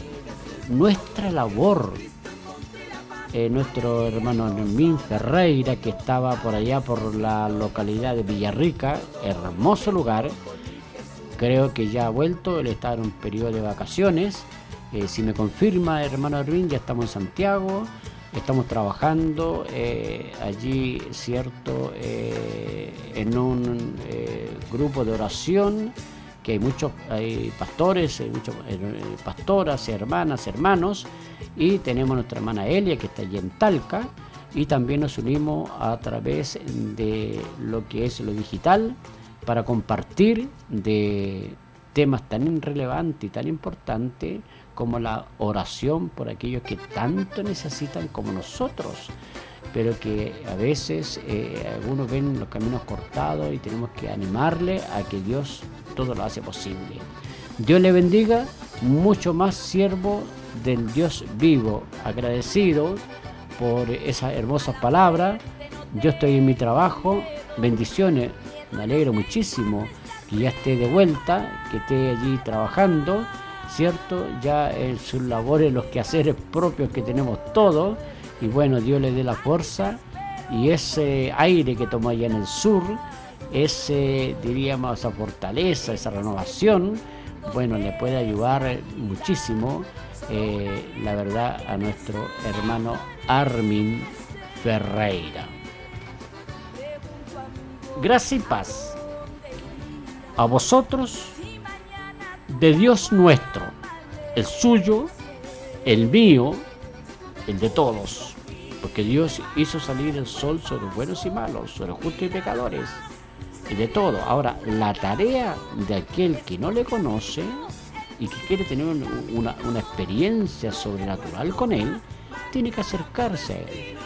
nuestra labor, eh, nuestro hermano Hermín Ferreira, que estaba por allá por la localidad de Villarrica, hermoso lugar, creo que ya ha vuelto, él está en un periodo de vacaciones. Eh, si me confirma, hermano Erwin, ya estamos en Santiago, estamos trabajando eh, allí, cierto, en un grupo de oración, que hay muchos, hay pastores, hay muchas pastoras, hermanas, hermanos, y tenemos nuestra hermana Elia, que está allí en Talca, y también nos unimos a través de lo que es lo digital para compartir de temas tan irrelevantes y tan importantes como la oración por aquellos que tanto necesitan como nosotros, pero que a veces eh, algunos ven los caminos cortados y tenemos que animarle a que Dios todo lo hace posible. Dios le bendiga, mucho más siervo del Dios vivo, agradecido por esas hermosas palabras. Yo estoy en mi trabajo, bendiciones me alegro muchísimo que ya esté de vuelta, que esté allí trabajando, ¿cierto? Ya en sus labores, los quehaceres propios que tenemos todos, y bueno, Dios le dé la fuerza y ese aire que tomó allá en el sur, ese, diríamos, esa fortaleza, esa renovación, bueno, le puede ayudar muchísimo, eh, la verdad, a nuestro hermano Armin Ferreira. Gracia y paz a vosotros de Dios nuestro, el suyo, el mío, el de todos. Porque Dios hizo salir el sol sobre buenos y malos, sobre justos y pecadores, y de todo. Ahora, la tarea de aquel que no le conoce y que quiere tener una, una experiencia sobrenatural con él, tiene que acercarse a él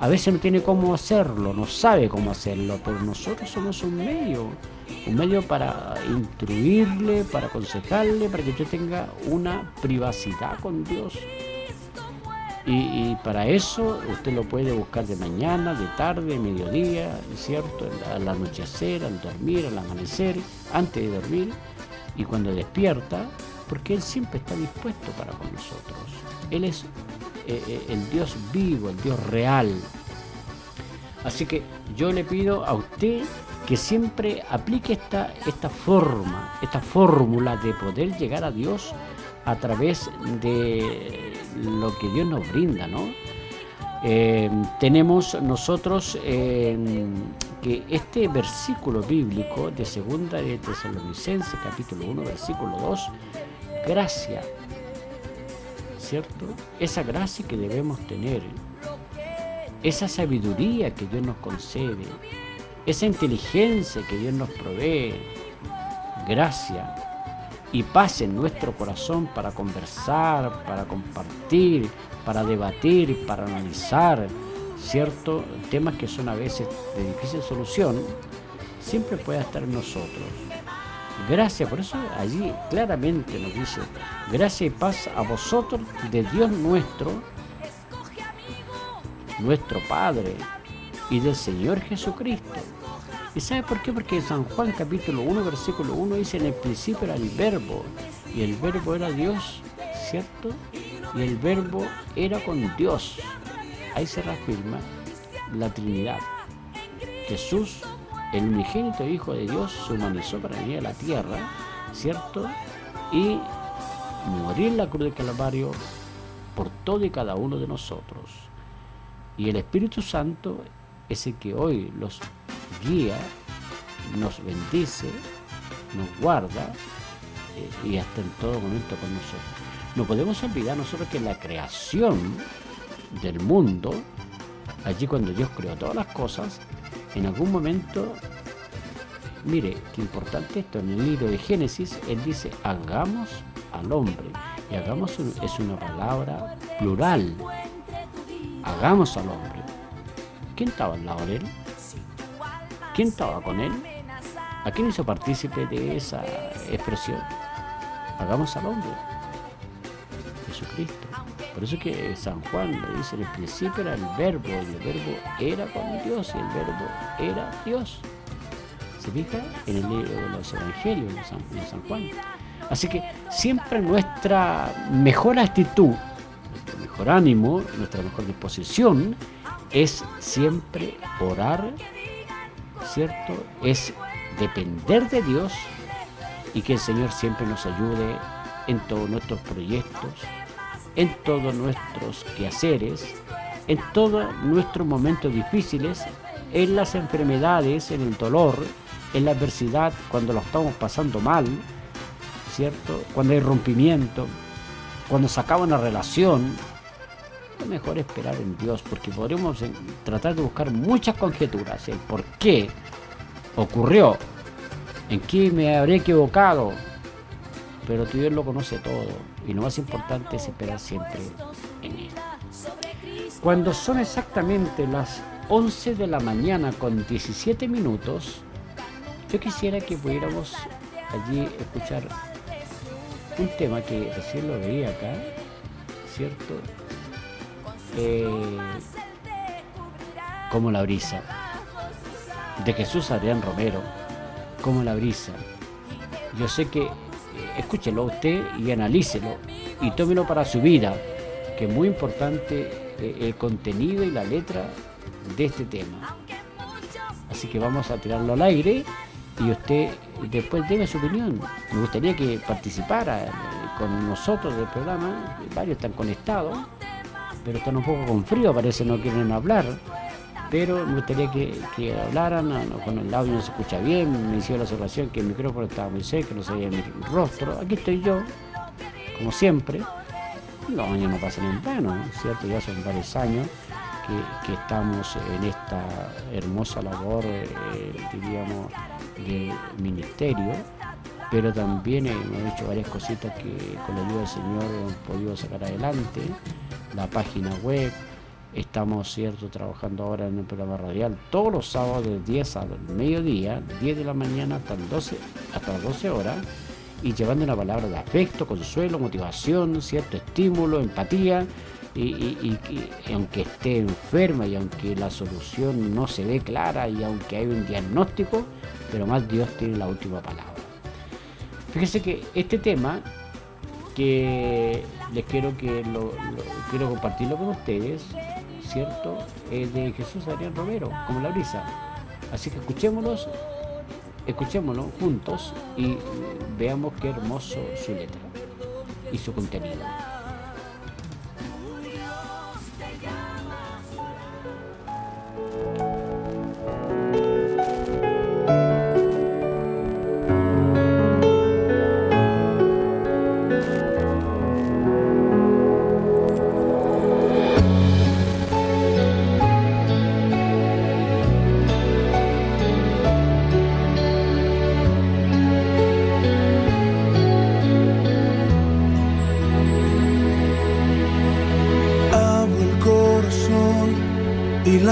a veces no tiene cómo hacerlo, no sabe cómo hacerlo, pero nosotros somos un medio, un medio para instruirle, para aconsejarle, para que usted tenga una privacidad con Dios. Y, para eso usted lo puede buscar de mañana, de tarde, mediodía, ¿cierto? Al anochecer, al dormir, al amanecer, antes de dormir y cuando despierta, porque Él siempre está dispuesto para con nosotros. Él es eh, eh, el Dios vivo, el Dios real. Así que yo le pido a usted que siempre aplique esta, esta forma, esta fórmula de poder llegar a Dios a través de lo que Dios nos brinda, ¿no? Eh, tenemos nosotros que este versículo bíblico de segunda de Tesalonicenses capítulo 1 versículo 2 gracia ¿cierto? Esa gracia que debemos tener, esa sabiduría que Dios nos concede, esa inteligencia que Dios nos provee, gracia y paz en nuestro corazón para conversar, para compartir, para debatir, para analizar, ¿cierto? Temas que son a veces de difícil solución, siempre puede estar en nosotros. Gracia, por eso allí claramente nos dice, gracia y paz a vosotros de Dios nuestro, nuestro Padre y del Señor Jesucristo. ¿Y sabe por qué? Porque San Juan capítulo 1, versículo 1 dice, en el principio era el verbo, y el verbo era Dios, ¿cierto? Y el verbo era con Dios. Ahí se reafirma la Trinidad. Jesús, el unigénito Hijo de Dios, se humanizó para venir a la tierra, ¿cierto? Y morir en la cruz del Calvario por todo y cada uno de nosotros. Y el Espíritu Santo es el que hoy los guía, nos bendice, nos guarda eh, y hasta en todo momento con nosotros. No podemos olvidar nosotros que la creación del mundo, allí cuando Dios creó todas las cosas, en algún momento, mire, qué importante esto, en el libro de Génesis, Él dice, hagamos al hombre. Y hagamos es una palabra plural. Hagamos al hombre. ¿Quién estaba al lado de él? ¿Quién estaba con él? ¿A quién hizo partícipe de esa expresión? Hagamos al hombre. Jesucristo. Por eso que San Juan le dice, en el principio era el verbo, y el verbo era con Dios, y el verbo era Dios. ¿Se fija? En el libro de los evangelios de San, de San Juan. Así que siempre nuestra mejor actitud, nuestro mejor ánimo, nuestra mejor disposición es siempre orar, ¿cierto? Es depender de Dios y que el Señor siempre nos ayude en todos nuestros proyectos, en todos nuestros quehaceres, en todos nuestros momentos difíciles, en las enfermedades, en el dolor, en la adversidad, cuando lo estamos pasando mal, ¿cierto? Cuando hay rompimiento, cuando se acaba una relación, mejor esperar en Dios, porque podremos eh, tratar de buscar muchas conjeturas, el por qué ocurrió, en qué me habré equivocado, pero tu Dios lo conoce todo y lo más importante es esperar siempre en Él. Cuando son exactamente las 11 de la mañana con 17 minutos, yo quisiera que pudiéramos allí escuchar un tema que recién lo veía acá, ¿cierto? Eh, como la brisa, de Jesús Adrián Romero, como la brisa. Yo sé que, escúchelo usted y analícelo y tómelo para su vida, que es muy importante eh, el contenido y la letra de este tema. Así que vamos a tirarlo al aire y usted después debe su opinión. Me gustaría que participara eh, con nosotros del programa, varios están conectados, pero están un poco con frío, parece no quieren hablar. Pero me gustaría que, hablaran, con el audio no se escucha bien, me hicieron la observación que el micrófono estaba muy seco, no se veía mi rostro. Aquí estoy yo, como siempre. Los años no pasan en vano, ¿cierto? Ya son varios años que, que estamos en esta hermosa labor, eh, diríamos, de ministerio, pero también hemos hecho varias cositas que con la ayuda del Señor hemos podido sacar adelante, la página web, estamos cierto trabajando ahora en el programa radial todos los sábados de 10 al mediodía, 10 de la mañana hasta, el 12, hasta las 12 horas, y llevando una palabra de afecto, consuelo, motivación, cierto estímulo, empatía, y, aunque esté enferma y aunque la solución no se ve clara y aunque hay un diagnóstico, pero más Dios tiene la última palabra. Fíjese que este tema que les quiero que quiero compartirlo con ustedes, ¿cierto? Es de Jesús Adrián Romero, como la brisa. Así que escuchémoslos, escuchémoslo juntos y veamos qué hermoso su letra y su contenido.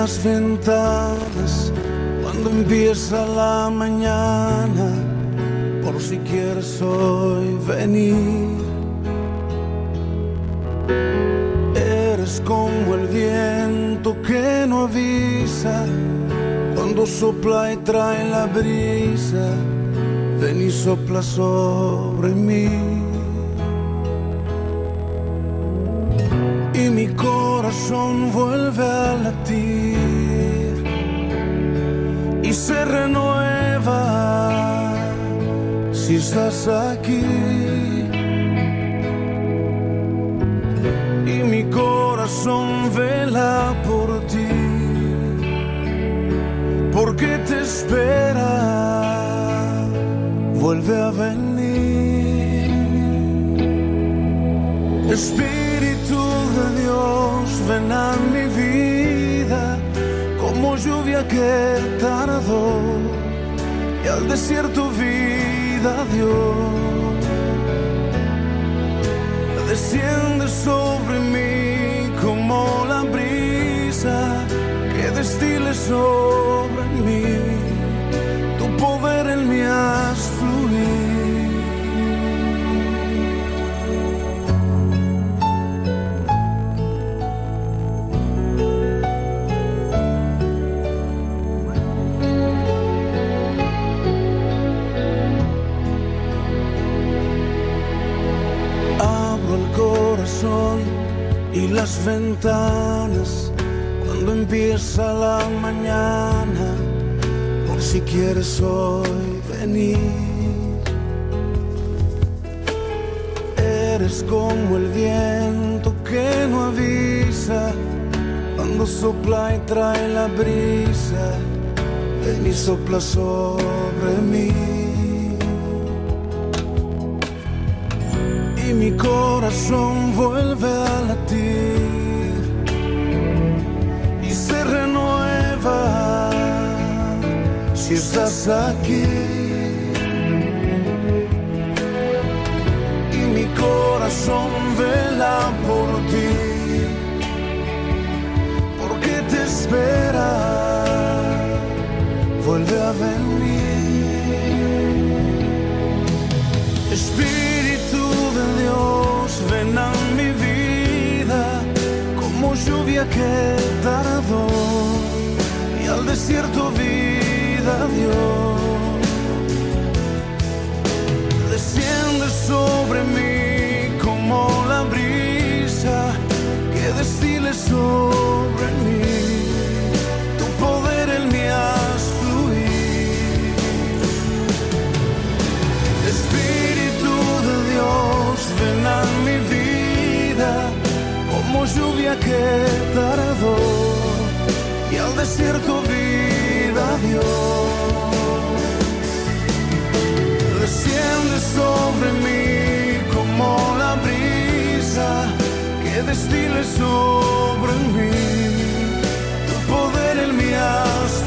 Las ventanas cuando empieza la mañana. Por si quieres hoy venir. Eres como el viento que no avisa cuando sopla y trae la brisa. Ven y sopla sobre mí. Y mi corazón vuelve a latir renueva si estás aquí. Y mi corazón vela por ti, porque te espera, vuelve a venir. Espíritu de Dios, ven a que tardó y al desierto vida dio. Desciende sobre mí como la brisa que destile sobre las ventanas cuando empieza la mañana, por si quieres hoy venir. Eres como el viento que no avisa cuando sopla y trae la brisa. Ven y sopla sobre mí. y mi corazón vuelve a latir si estás aquí. Y mi corazón vela por ti, porque te espera, vuelve a venir. Espíritu de Dios, ven a mi vida como lluvia que tardó y al desierto vida. Desciende sobre mí como la brisa que destile sobre mí. Tu poder en mí haz fluir. Espíritu de Dios, ven a mi vida como lluvia que tardó y al desierto vida dio. Destile sobre mí. Tu poder en mí haz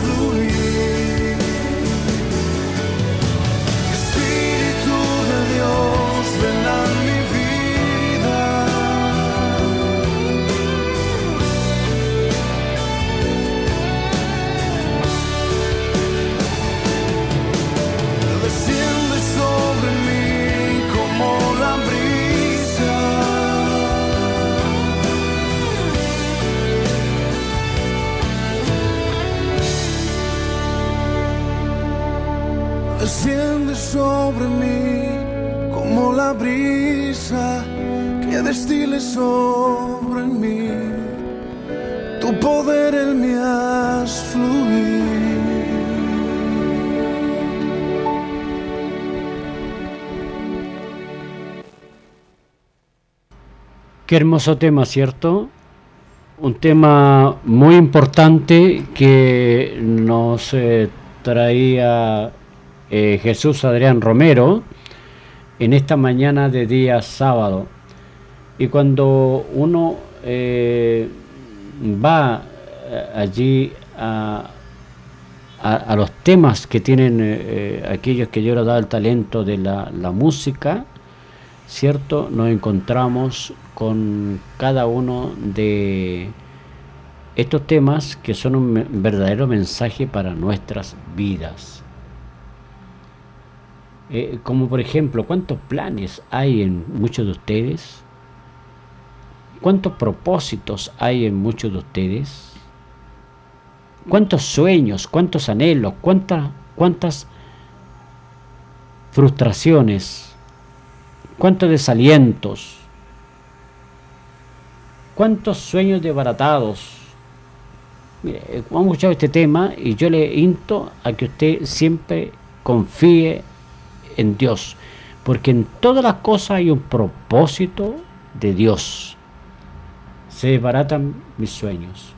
sobre mí como la brisa que destile sobre mí. Tu poder en mí haz fluir. Qué hermoso tema, ¿cierto? Un tema muy importante que nos eh, traía eh, Jesús Adrián Romero en esta mañana de día sábado. Y cuando uno eh, va eh, allí a, los temas que tienen aquellos que yo les da el talento de la, la música, ¿cierto? Nos encontramos con cada uno de estos temas que son un verdadero mensaje para nuestras vidas. Eh, como por ejemplo, ¿cuántos planes hay en muchos de ustedes? ¿Cuántos propósitos hay en muchos de ustedes? ¿Cuántos sueños, cuántos anhelos, cuántas, cuántas frustraciones, cuántos desalientos, cuántos sueños desbaratados? Mire, hemos escuchado este tema y yo le insto a que usted siempre confíe en Dios, porque en todas las cosas hay un propósito de Dios. Se desbaratan mis sueños.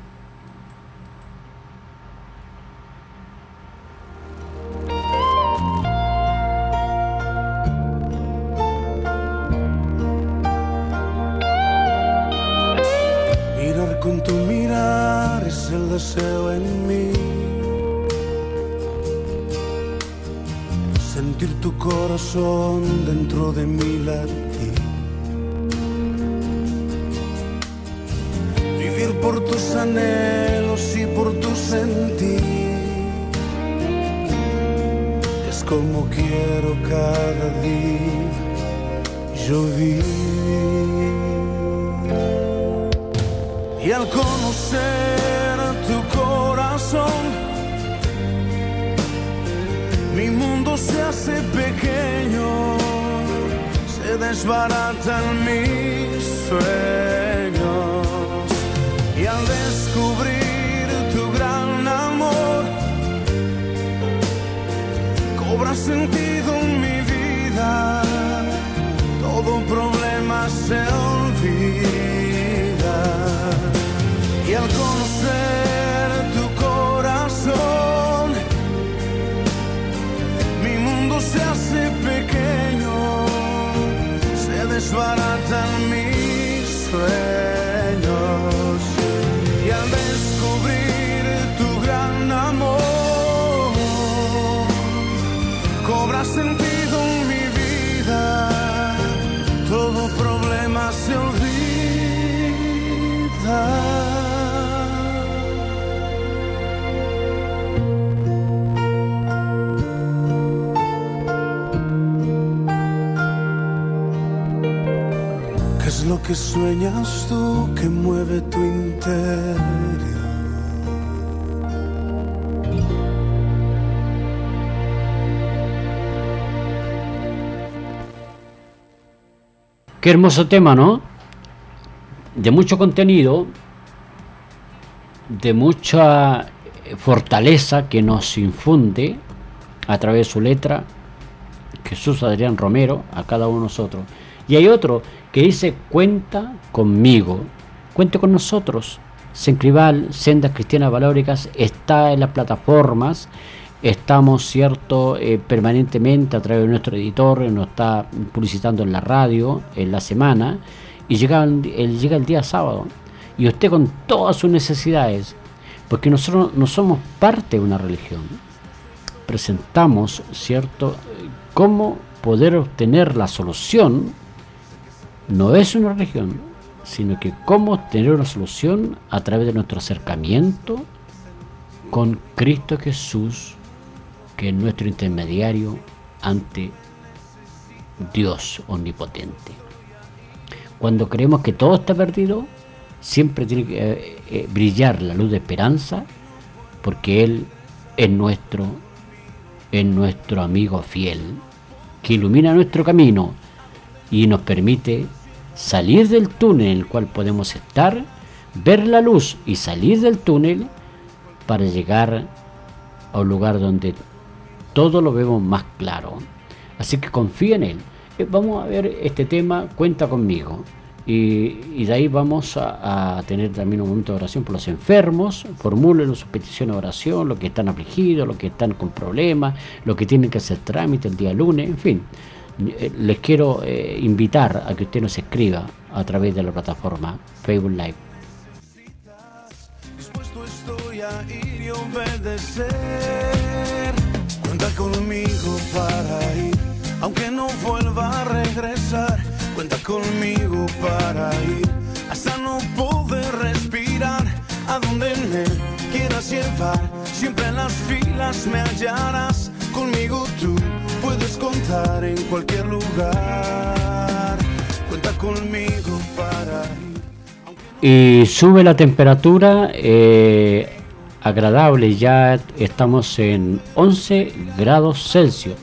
Qué hermoso tema, ¿no? De mucho contenido, de mucha fortaleza que nos infunde a través de su letra Jesús Adrián Romero a cada uno de nosotros. Y hay otro que dice, cuenta conmigo, cuente con nosotros. Sencribal, Sendas Cristianas Valóricas, está en las plataformas, estamos, cierto, eh, permanentemente a través de nuestro editor, nos está publicitando en la radio, en la semana, y llega el, llega el día sábado. Y usted con todas sus necesidades, porque nosotros no somos parte de una religión, presentamos, ¿cierto?, cómo poder obtener la solución, no es una religión, sino que cómo obtener una solución a través de nuestro acercamiento con Cristo Jesús, que es nuestro intermediario ante Dios omnipotente. Cuando creemos que todo está perdido, siempre tiene que eh, eh, brillar la luz de esperanza, porque Él es nuestro, es nuestro amigo fiel, que ilumina nuestro camino y nos permite salir del túnel en el cual podemos estar, ver la luz y salir del túnel para llegar a un lugar donde todo lo vemos más claro. Así que confía en Él. Eh, Vamos a ver este tema, cuenta conmigo. Y, de ahí vamos a, tener también un momento de oración por los enfermos. Formúlenlo sus peticiones de oración, los que están afligidos, los que están con problemas, los que tienen que hacer trámite el día lunes, en fin. Eh, Les quiero eh, invitar a que usted nos escriba a través de la plataforma Facebook Live. Dispuesto estoy a ir y obedecer. Aunque no vuelva a regresar. Cuenta conmigo para ir, hasta no poder respirar. A donde me quieras llevar, siempre en las filas me hallarás. Conmigo tú puedes contar en cualquier lugar. Cuenta conmigo para y sube la temperatura eh, agradable, ya estamos en 11 grados Celsius,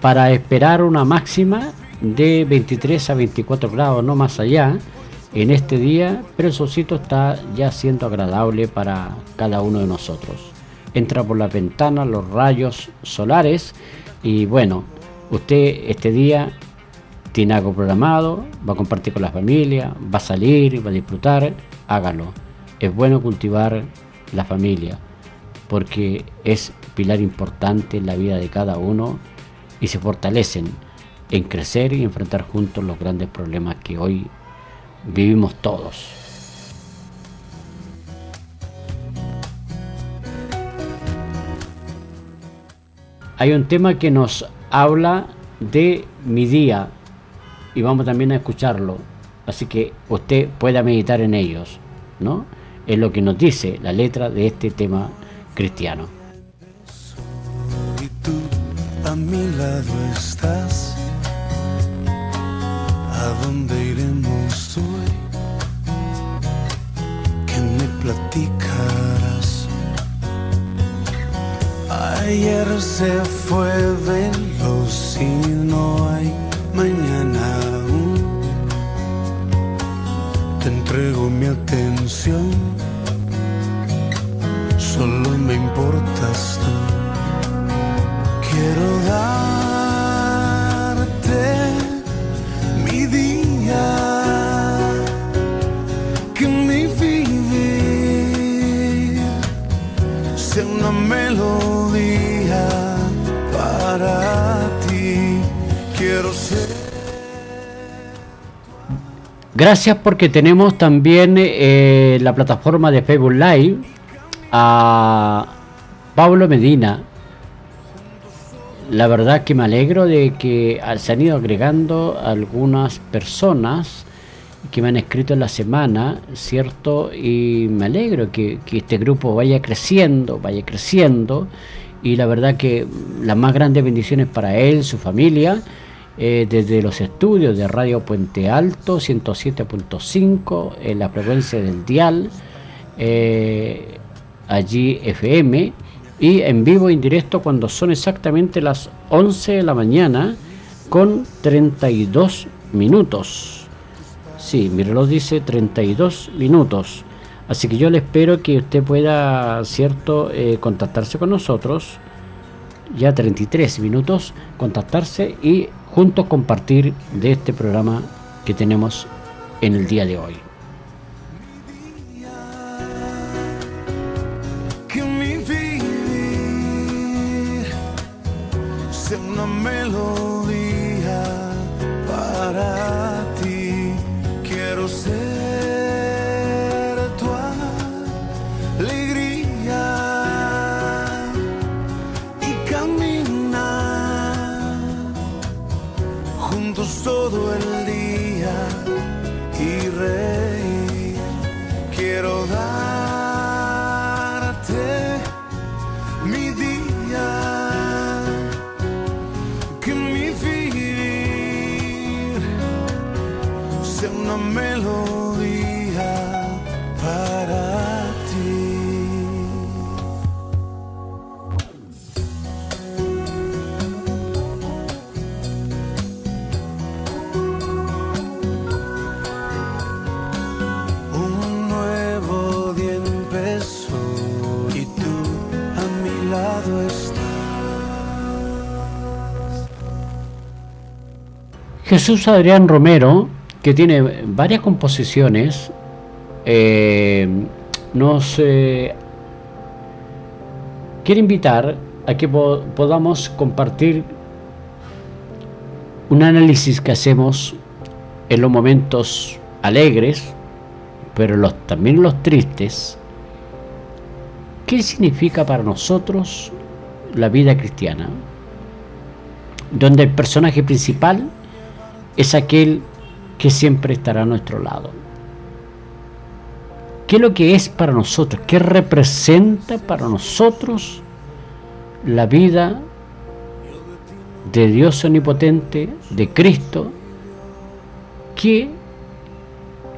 para esperar una máxima de 23 a 24 grados, no más allá, en este día, pero el solcito está ya siendo agradable para cada uno de nosotros. Entra por la ventana los rayos solares y bueno, usted este día tiene algo programado, va a compartir con la familia, va a salir, va a disfrutar, hágalo. Es bueno cultivar la familia porque es pilar importante en la vida de cada uno y se fortalecen en crecer y enfrentar juntos los grandes problemas que hoy vivimos todos. Hay un tema que nos habla de mi día, y vamos también a escucharlo. Así que usted pueda meditar en ellos, ¿no? Es lo que nos dice la letra de este tema cristiano. A mi lado estás. ¿A dónde iremos hoy? ¿Qué me platicarás? Ayer se fue veloz y no hay mañana aún. Te entrego mi atención, solo me importas tú. Quiero darte mi día, que mi vivir sea una melodía para ti. Quiero ser. Gracias porque tenemos también eh, la plataforma de Facebook Live a Pablo Medina. La verdad que me alegro de que se han ido agregando algunas personas que me han escrito en la semana, ¿cierto? Y me alegro que, este grupo vaya creciendo, vaya creciendo. Y la verdad que las más grandes bendiciones para él, su familia eh, desde los estudios de Radio Puente Alto 107.5 en la frecuencia del dial eh, allí FM y en vivo e indirecto cuando son exactamente las 11 de la mañana con 32 minutos. Sí, mi reloj dice 32 minutos. Así que yo le espero que usted pueda cierto eh, contactarse con nosotros. Ya 33 minutos contactarse y juntos compartir de este programa que tenemos en el día de hoy. Jesús Adrián Romero, que tiene varias composiciones, eh, nos eh, quiere invitar a que po- podamos compartir un análisis que hacemos en los momentos alegres, pero también los tristes. ¿Qué significa para nosotros la vida cristiana? Donde el personaje principal es aquel que siempre estará a nuestro lado. ¿Qué es lo que es para nosotros? ¿Qué representa para nosotros la vida de Dios omnipotente, de Cristo, qué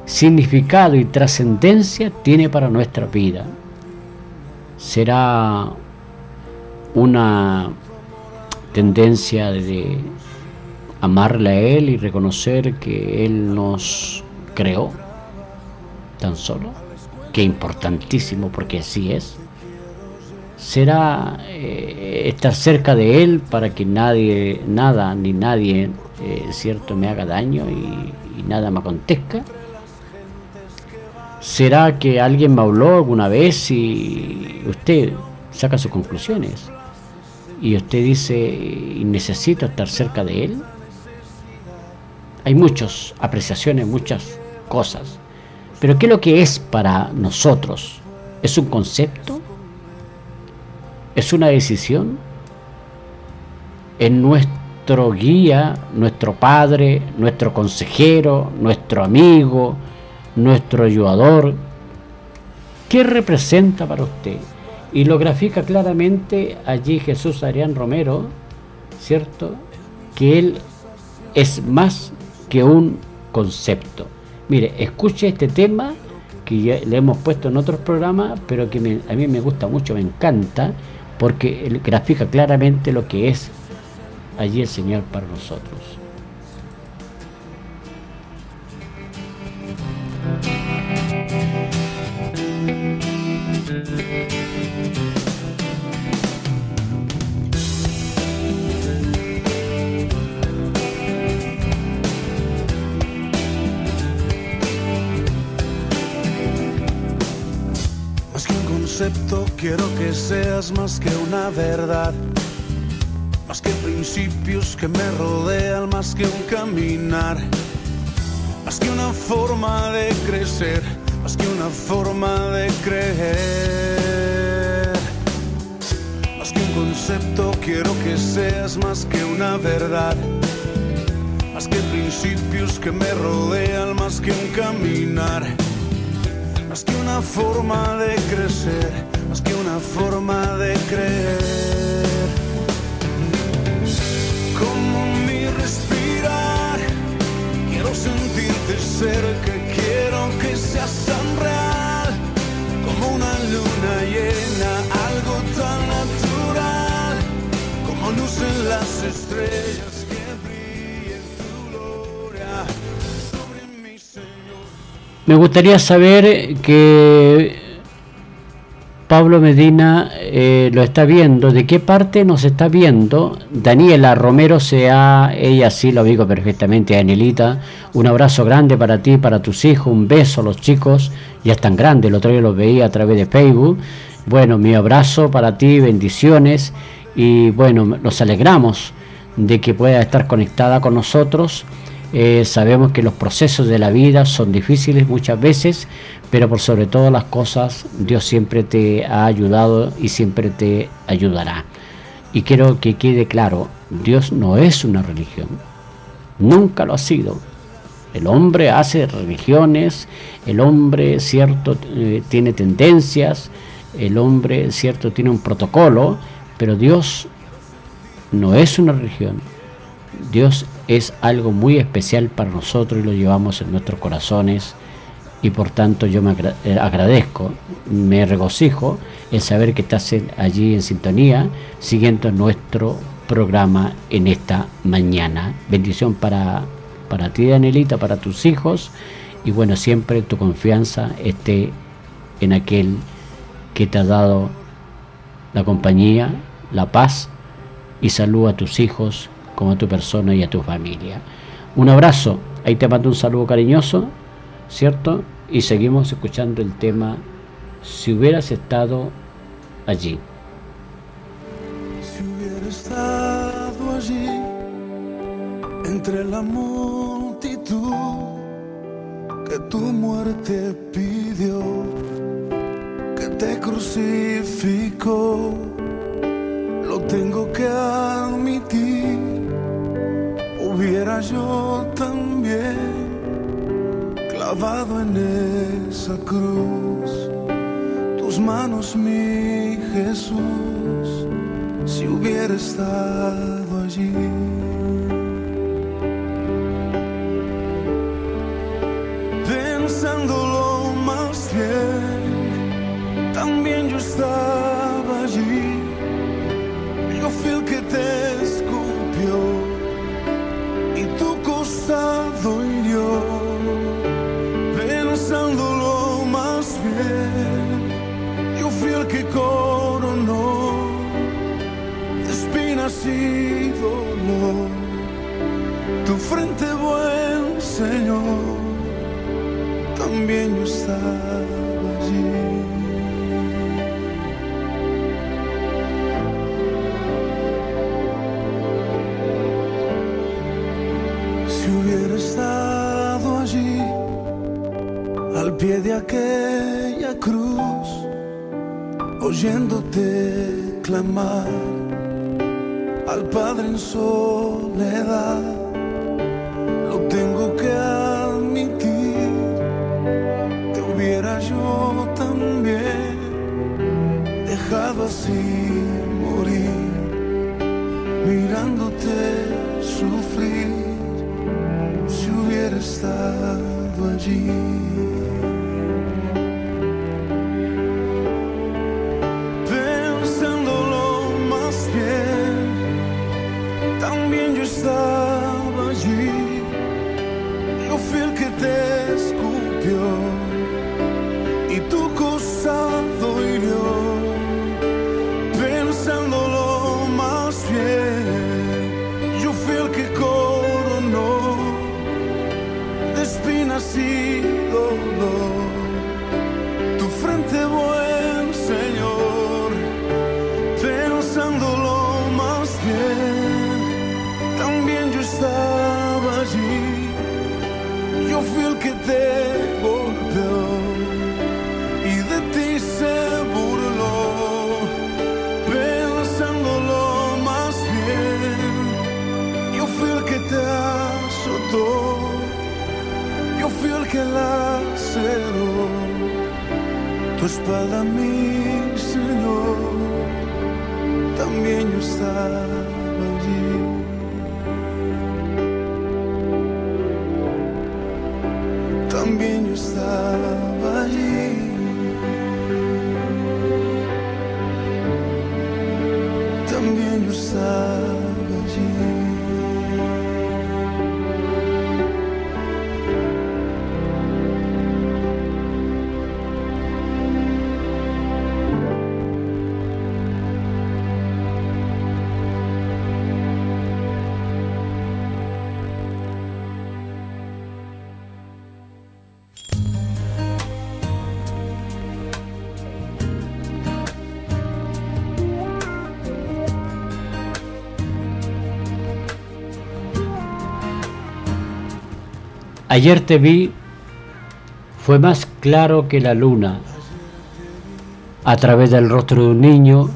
significado y trascendencia tiene para nuestra vida. Será una tendencia de amarle a Él y reconocer que Él nos creó tan solo, que importantísimo porque así es. Será eh, estar cerca de Él para que nadie, nada ni nadie, eh, cierto, me haga daño y, nada me acontezca. ¿Será que alguien me habló alguna vez y usted saca sus conclusiones? Y usted dice, necesito estar cerca de él. Hay muchas apreciaciones, muchas cosas. Pero ¿qué es lo que es para nosotros? ¿Es un concepto? ¿Es una decisión? ¿Es nuestro guía, nuestro padre, nuestro consejero, nuestro amigo, nuestro ayudador? ¿Qué representa para usted? Y lo grafica claramente allí Jesús Adrián Romero, ¿cierto? Que él es más que un concepto. Mire, escuche este tema que ya le hemos puesto en otros programas, pero que me- a mí me gusta mucho, me encanta, porque grafica claramente lo que es allí el Señor para nosotros. Más que una verdad. Más que principios que me rodean, más que un caminar. Más que una forma de crecer, más que una forma de creer. Más que un concepto, quiero que seas más que una verdad. Más que principios que me rodean, más que un caminar. Más que una forma de crecer, más que una forma de creer. Como mi respirar, quiero sentirte cerca, quiero que seas tan real. Como una luna llena, algo tan natural. Como luz en las estrellas. Me gustaría saber que Pablo Medina eh, lo está viendo, de qué parte nos está viendo. Daniela Romero sea, ella sí lo digo perfectamente, Danielita, un abrazo grande para ti, para tus hijos, un beso a los chicos, ya están grandes, el otro día los veía a través de Facebook. Bueno, mi abrazo para ti, bendiciones y bueno, nos alegramos de que pueda estar conectada con nosotros. Eh, sabemos que los procesos de la vida son difíciles muchas veces, pero por sobre todas las cosas Dios siempre te ha ayudado y siempre te ayudará. Y quiero que quede claro, Dios no es una religión, nunca lo ha sido. El hombre hace religiones, el hombre, cierto, eh, tiene tendencias, el hombre, cierto, tiene un protocolo, pero Dios no es una religión. Dios es algo muy especial para nosotros y lo llevamos en nuestros corazones y por tanto yo me eh, agradezco, me regocijo en saber que estás allí en sintonía siguiendo nuestro programa en esta mañana. Bendición para, para ti Danielita, para tus hijos y bueno, siempre tu confianza esté en aquel que te ha dado la compañía, la paz y salud a tus hijos como a tu persona y a tu familia. Un abrazo, ahí te mando un saludo cariñoso, ¿cierto? Y seguimos escuchando el tema Si hubieras estado allí. Si hubiera estado allí, entre la multitud que tu muerte pidió, que te crucificó, lo tengo que admitir, hubiera yo también clavado en esa cruz tus manos, mi Jesús, si hubiera estado allí. Pensándolo más bien, también yo estaba y dolor tu frente, buen Señor. También yo estaba allí. Si hubiera estado allí, al pie de aquella cruz, oyéndote clamar al Padre en soledad, lo tengo que admitir, te hubiera yo también dejado así morir, mirándote sufrir. Si hubiera estado allí. El cerró. Tu espalda, mi Señor, también yo estaba Ayer te vi, fue más claro que la luna, a través del rostro de un niño,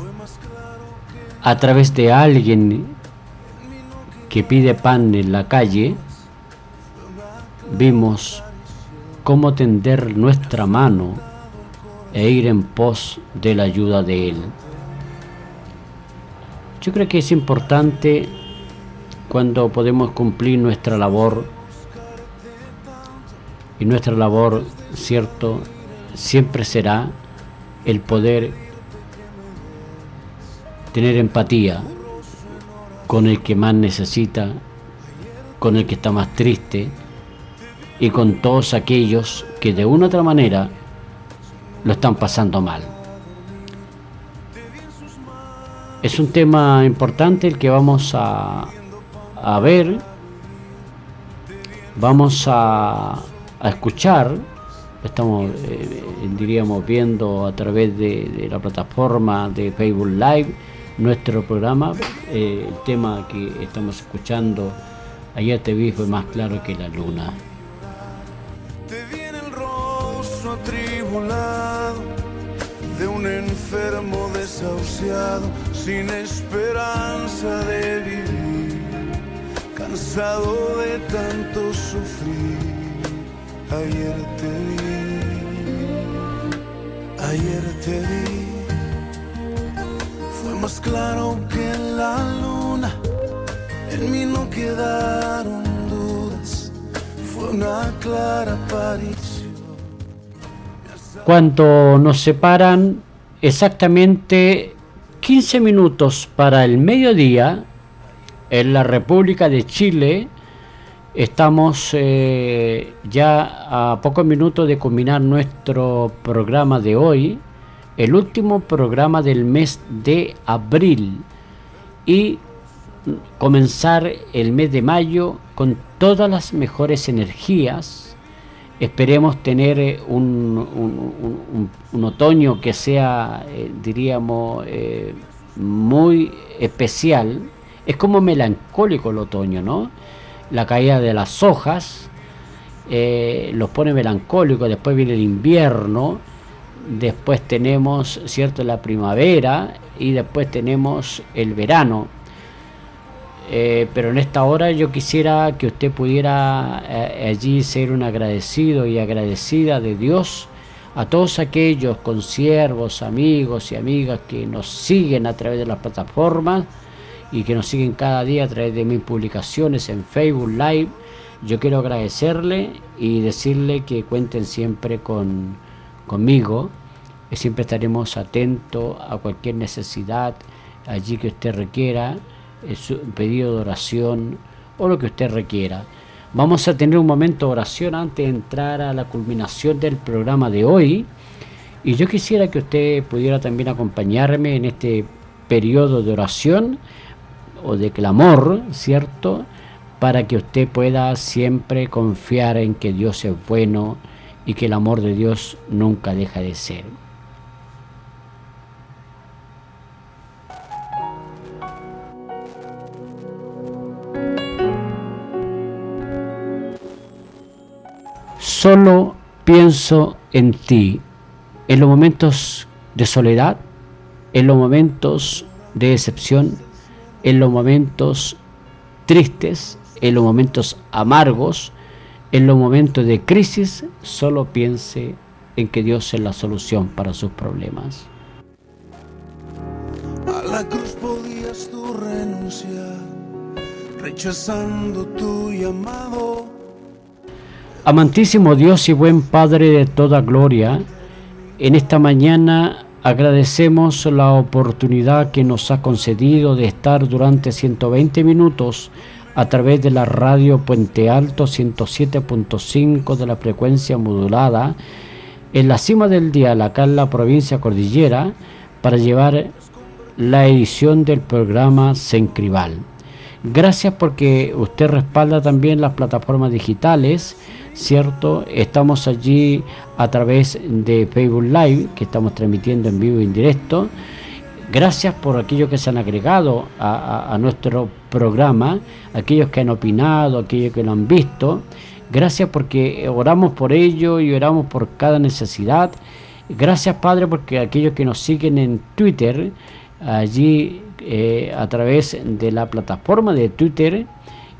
a través de alguien que pide pan en la calle, vimos cómo tender nuestra mano e ir en pos de la ayuda de Él. Yo creo que es importante cuando podemos cumplir nuestra labor y nuestra labor, cierto, siempre será el poder tener empatía con el que más necesita, con el que está más triste y con todos aquellos que de una u otra manera lo están pasando mal. Es un tema importante el que vamos a, a ver, vamos a, a escuchar, estamos, eh, diríamos, viendo a través de, de la plataforma de Facebook Live nuestro programa, eh, el tema que estamos escuchando, ayer te vi fue más claro que la luna. Te viene el rostro atribulado de un enfermo desahuciado sin esperanza de vivir, cansado de tanto sufrir. Ayer te vi, ayer te vi, fue más claro que la luna, En mí no quedaron dudas, fue una clara aparición. Cuando nos separan exactamente 15 minutos para el mediodía, en la República de Chile, estamos eh, ya a pocos minutos de culminar nuestro programa de hoy, el último programa del mes de abril y comenzar el mes de mayo con todas las mejores energías. Esperemos tener eh, un, otoño que sea, eh, diríamos, muy especial. Es como melancólico el otoño, ¿no? La caída de las hojas los pone melancólicos, después viene el invierno después tenemos, ¿cierto?, la primavera y después tenemos el verano. Eh, pero en esta hora yo quisiera que usted pudiera eh, allí ser un agradecido y agradecida de Dios a todos aquellos consiervos, amigos y amigas que nos siguen a través de las plataformas y que nos siguen cada día a través de mis publicaciones en Facebook Live. Yo quiero agradecerle y decirle que cuenten siempre con, conmigo. Siempre estaremos atentos a cualquier necesidad allí que usted requiera, su pedido de oración o lo que usted requiera. Vamos a tener un momento de oración antes de entrar a la culminación del programa de hoy. Y yo quisiera que usted pudiera también acompañarme en este periodo de oración o de clamor, ¿cierto? Para que usted pueda siempre confiar en que Dios es bueno y que el amor de Dios nunca deja de ser. Solo pienso en ti, en los momentos de soledad, en los momentos de decepción, en los momentos tristes, en los momentos amargos, en los momentos de crisis solo piense en que Dios es la solución para sus problemas. A la cruz podías tú renunciar, rechazando tu llamado. Amantísimo Dios y buen Padre de toda gloria, en esta mañana agradecemos la oportunidad que nos ha concedido de estar durante 120 minutos a través de la radio Puente Alto 107.5 de la frecuencia modulada en la cima del día, acá en la provincia cordillera, para llevar la edición del programa Sencrival. Gracias porque usted respalda también las plataformas digitales, ¿cierto? Estamos allí a través de Facebook Live, que estamos transmitiendo en vivo e indirecto. Gracias por aquellos que se han agregado a, nuestro programa, aquellos que han opinado, aquellos que lo han visto. Gracias porque oramos por ello y oramos por cada necesidad. Gracias Padre porque aquellos que nos siguen en Twitter, allí eh, a través de la plataforma de Twitter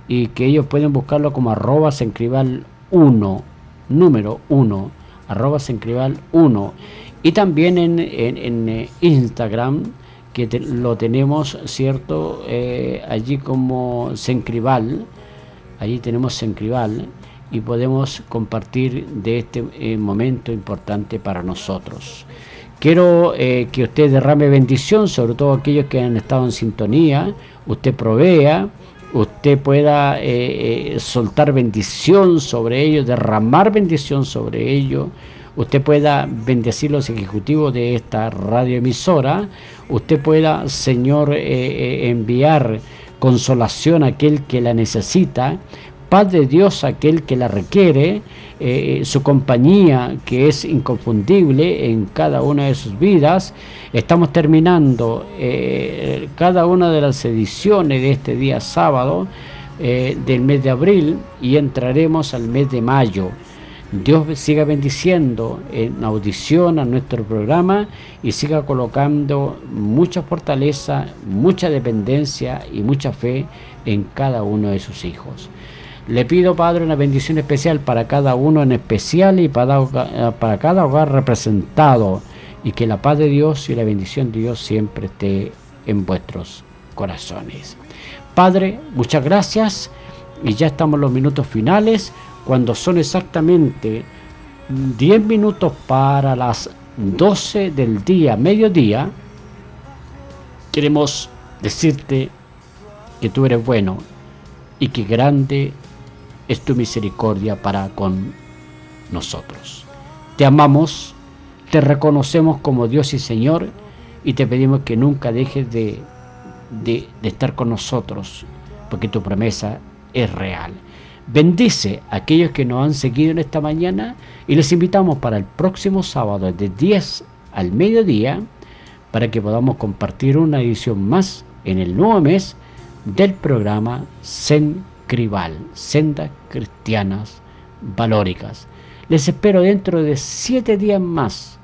y que ellos pueden buscarlo como arroba sencribal 1, número 1, arroba sencribal 1 y también en, eh, Instagram, que lo tenemos, ¿cierto? Eh, allí como Sencribal, allí tenemos Sencribal y podemos compartir de este momento importante para nosotros. Quiero que usted derrame bendición, sobre todo aquellos que han estado en sintonía, usted provea, usted pueda soltar bendición sobre ellos, derramar bendición sobre ellos. Usted pueda bendecir los ejecutivos de esta radioemisora, usted pueda, Señor, eh, eh, enviar consolación a aquel que la necesita, paz de Dios a aquel que la requiere, eh, su compañía que es inconfundible en cada una de sus vidas. Estamos terminando cada una de las ediciones de este día sábado del mes de abril y entraremos al mes de mayo. Dios siga bendiciendo en audición a nuestro programa y siga colocando mucha fortaleza, mucha dependencia y mucha fe en cada uno de sus hijos. Le pido, Padre, una bendición especial para cada uno en especial y para, cada hogar representado y que la paz de Dios y la bendición de Dios siempre esté en vuestros corazones. Padre, muchas gracias y ya estamos en los minutos finales cuando son exactamente 10 minutos para las 12 del día, mediodía. Queremos decirte que tú eres bueno y que grande es tu misericordia para con nosotros. Te amamos, te reconocemos como Dios y Señor y te pedimos que nunca dejes de, de, estar con nosotros, porque tu promesa es real. Bendice a aquellos que nos han seguido en esta mañana y les invitamos para el próximo sábado de 10 al mediodía para que podamos compartir una edición más en el nuevo mes del programa Cribal, Sendas Cristianas Valóricas. Les espero dentro de siete días más,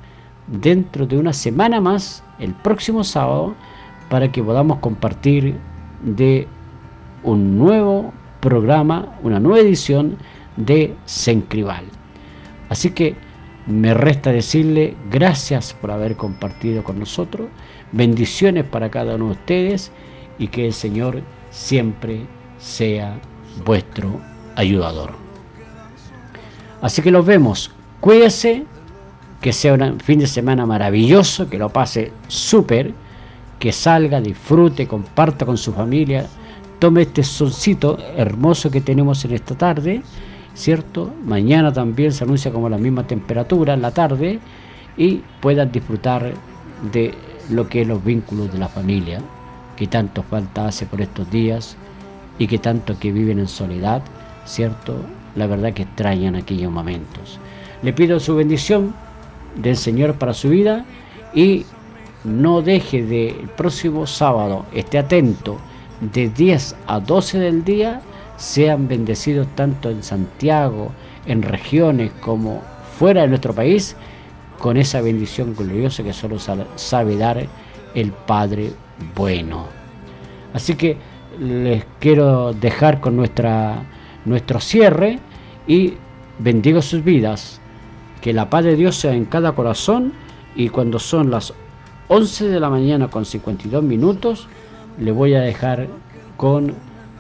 dentro de una semana más, el próximo sábado, para que podamos compartir de un nuevo programa, una nueva edición de Sencribal. Así que me resta decirle gracias por haber compartido con nosotros, bendiciones para cada uno de ustedes y que el Señor siempre sea vuestro ayudador. Así que los vemos. Cuídese, que sea un fin de semana maravilloso, que lo pase súper, que salga, disfrute, comparta con su familia, tome este solcito hermoso que tenemos en esta tarde, ¿cierto? Mañana también se anuncia como la misma temperatura en la tarde y puedan disfrutar de lo que es los vínculos de la familia, que tanto falta hace por estos días y que tanto que viven en soledad, ¿cierto? La verdad que extrañan aquellos momentos. Le pido su bendición del Señor para su vida y no deje de el próximo sábado, esté atento, de 10 a 12 del día, sean bendecidos tanto en Santiago, en regiones como fuera de nuestro país, con esa bendición gloriosa que solo sabe dar el Padre bueno. Así que les quiero dejar con nuestra, nuestro cierre y bendigo sus vidas. Que la paz de Dios sea en cada corazón y cuando son las 11 de la mañana con 52 minutos, le voy a dejar con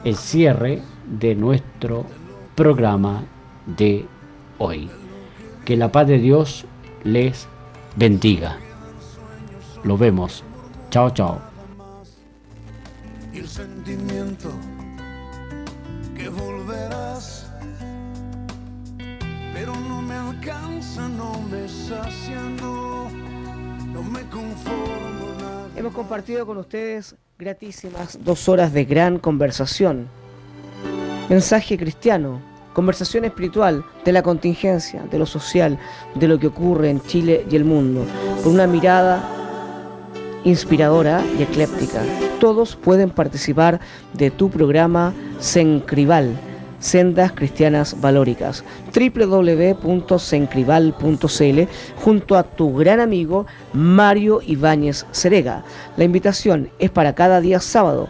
el cierre de nuestro programa de hoy. Que la paz de Dios les bendiga. Lo vemos. Chao, chao y el sentimiento que volverás. Pero no me alcanza, no me saciando, no me conformo. Hemos compartido con ustedes gratísimas dos horas de gran conversación. Mensaje cristiano, conversación espiritual de la contingencia, de lo social, de lo que ocurre en Chile y el mundo, con una mirada inspiradora y ecléptica. Todos pueden participar de tu programa Sencrival, Sendas Cristianas Valóricas, www.sencrival.cl junto a tu gran amigo Mario Ibáñez Cerega. La invitación es para cada día sábado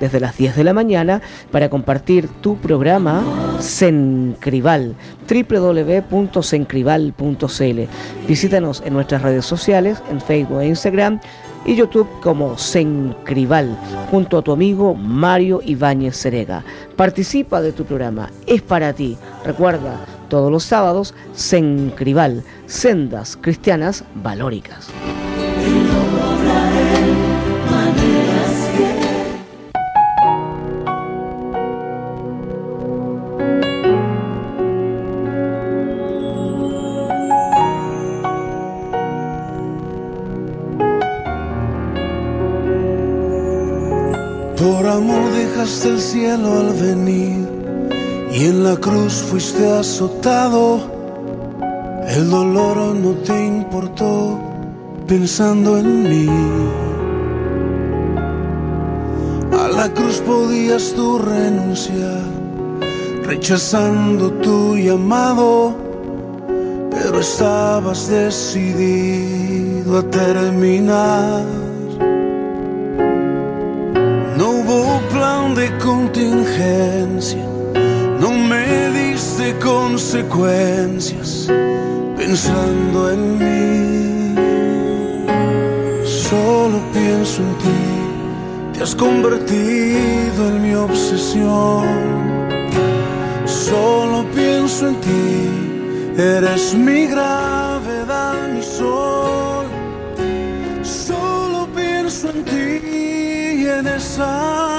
desde las 10 de la mañana para compartir tu programa Sencrival, www.sencrival.cl. Visítanos en nuestras redes sociales, en Facebook e Instagram y YouTube como Sencrival, junto a tu amigo Mario Ibáñez Cerega. Participa de tu programa, es para ti. Recuerda, todos los sábados, Sencrival, sendas cristianas valóricas. Dejaste el cielo al venir y en la cruz fuiste azotado. El dolor no te importó pensando en mí. A la cruz podías tú renunciar, rechazando tu llamado, pero estabas decidido a terminar de contingencia, no me diste consecuencias pensando en mí. Solo pienso en ti, te has convertido en mi obsesión. Solo pienso en ti, eres mi gravedad, mi sol. Solo pienso en ti y en esa.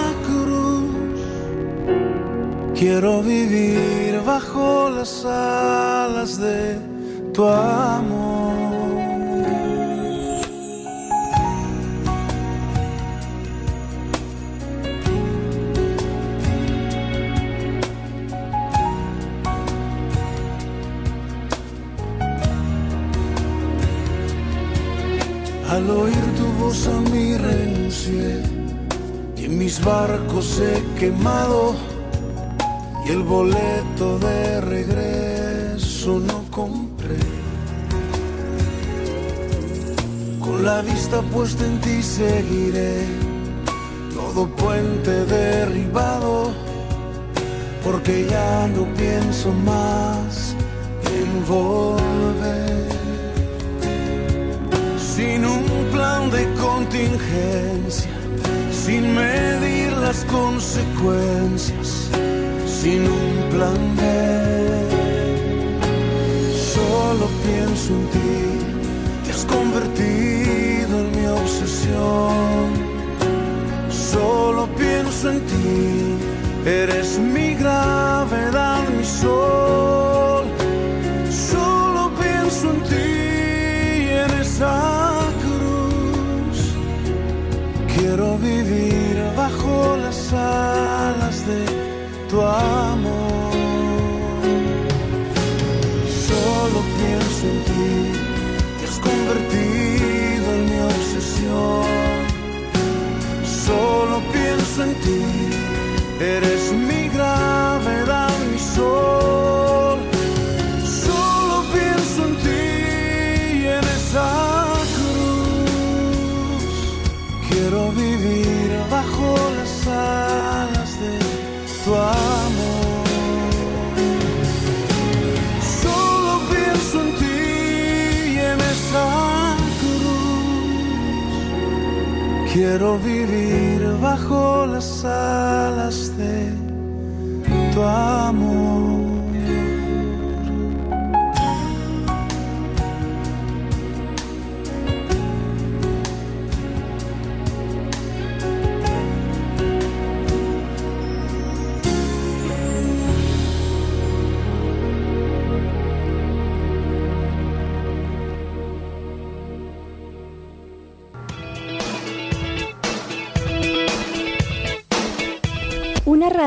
Quiero vivir bajo las alas de tu amor. Al oír tu voz a mí renuncié y en mis barcos he quemado y el boleto de regreso no compré. Con la vista puesta en ti seguiré. Todo puente derribado. Porque ya no pienso más en volver. Sin un plan de contingencia, sin medir las consecuencias, sin un plan B. Solo pienso en ti, te has convertido en mi obsesión. Solo pienso en ti, eres mi gravedad, mi sol. Solo pienso en ti en esa cruz. Quiero vivir bajo las alas de tu amor. Solo pienso en ti, te has convertido en mi obsesión. Solo pienso en ti, eres mi Quiero vivir bajo las alas de tu amor.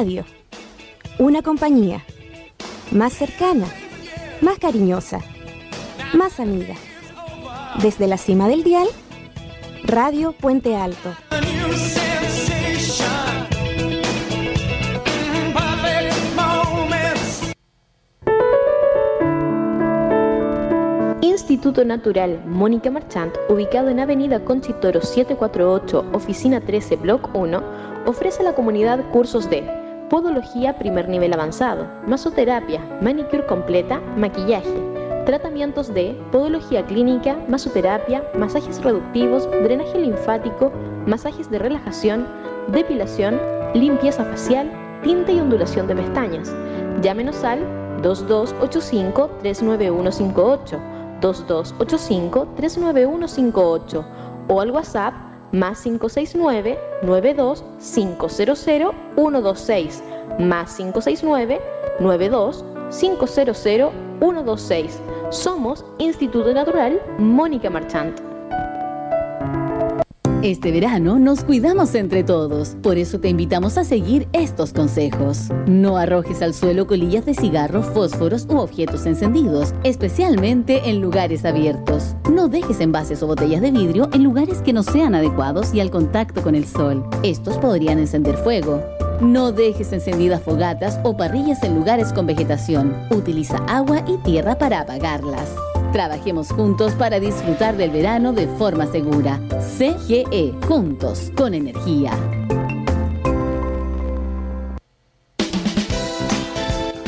Radio, una compañía, más cercana, más cariñosa, más amiga. Desde la cima del dial, Radio Puente Alto. Instituto Natural Mónica Marchant, ubicado en Avenida Conchitoro 748, Oficina 13, Block 1, ofrece a la comunidad cursos de podología primer nivel avanzado, masoterapia, manicure completa, maquillaje, tratamientos de podología clínica, masoterapia, masajes reductivos, drenaje linfático, masajes de relajación, depilación, limpieza facial, tinte y ondulación de pestañas. Llámenos al 2285-39158, 2285-39158 o al WhatsApp más 569-92-500-126, más 569-92-500-126. Somos Instituto Natural Mónica Marchant. Este verano nos cuidamos entre todos, por eso te invitamos a seguir estos consejos. No arrojes al suelo colillas de cigarro, fósforos u objetos encendidos, especialmente en lugares abiertos. No dejes envases o botellas de vidrio en lugares que no sean adecuados y al contacto con el sol. Estos podrían encender fuego. No dejes encendidas fogatas o parrillas en lugares con vegetación. Utiliza agua y tierra para apagarlas. Trabajemos juntos para disfrutar del verano de forma segura. CGE, juntos, con energía.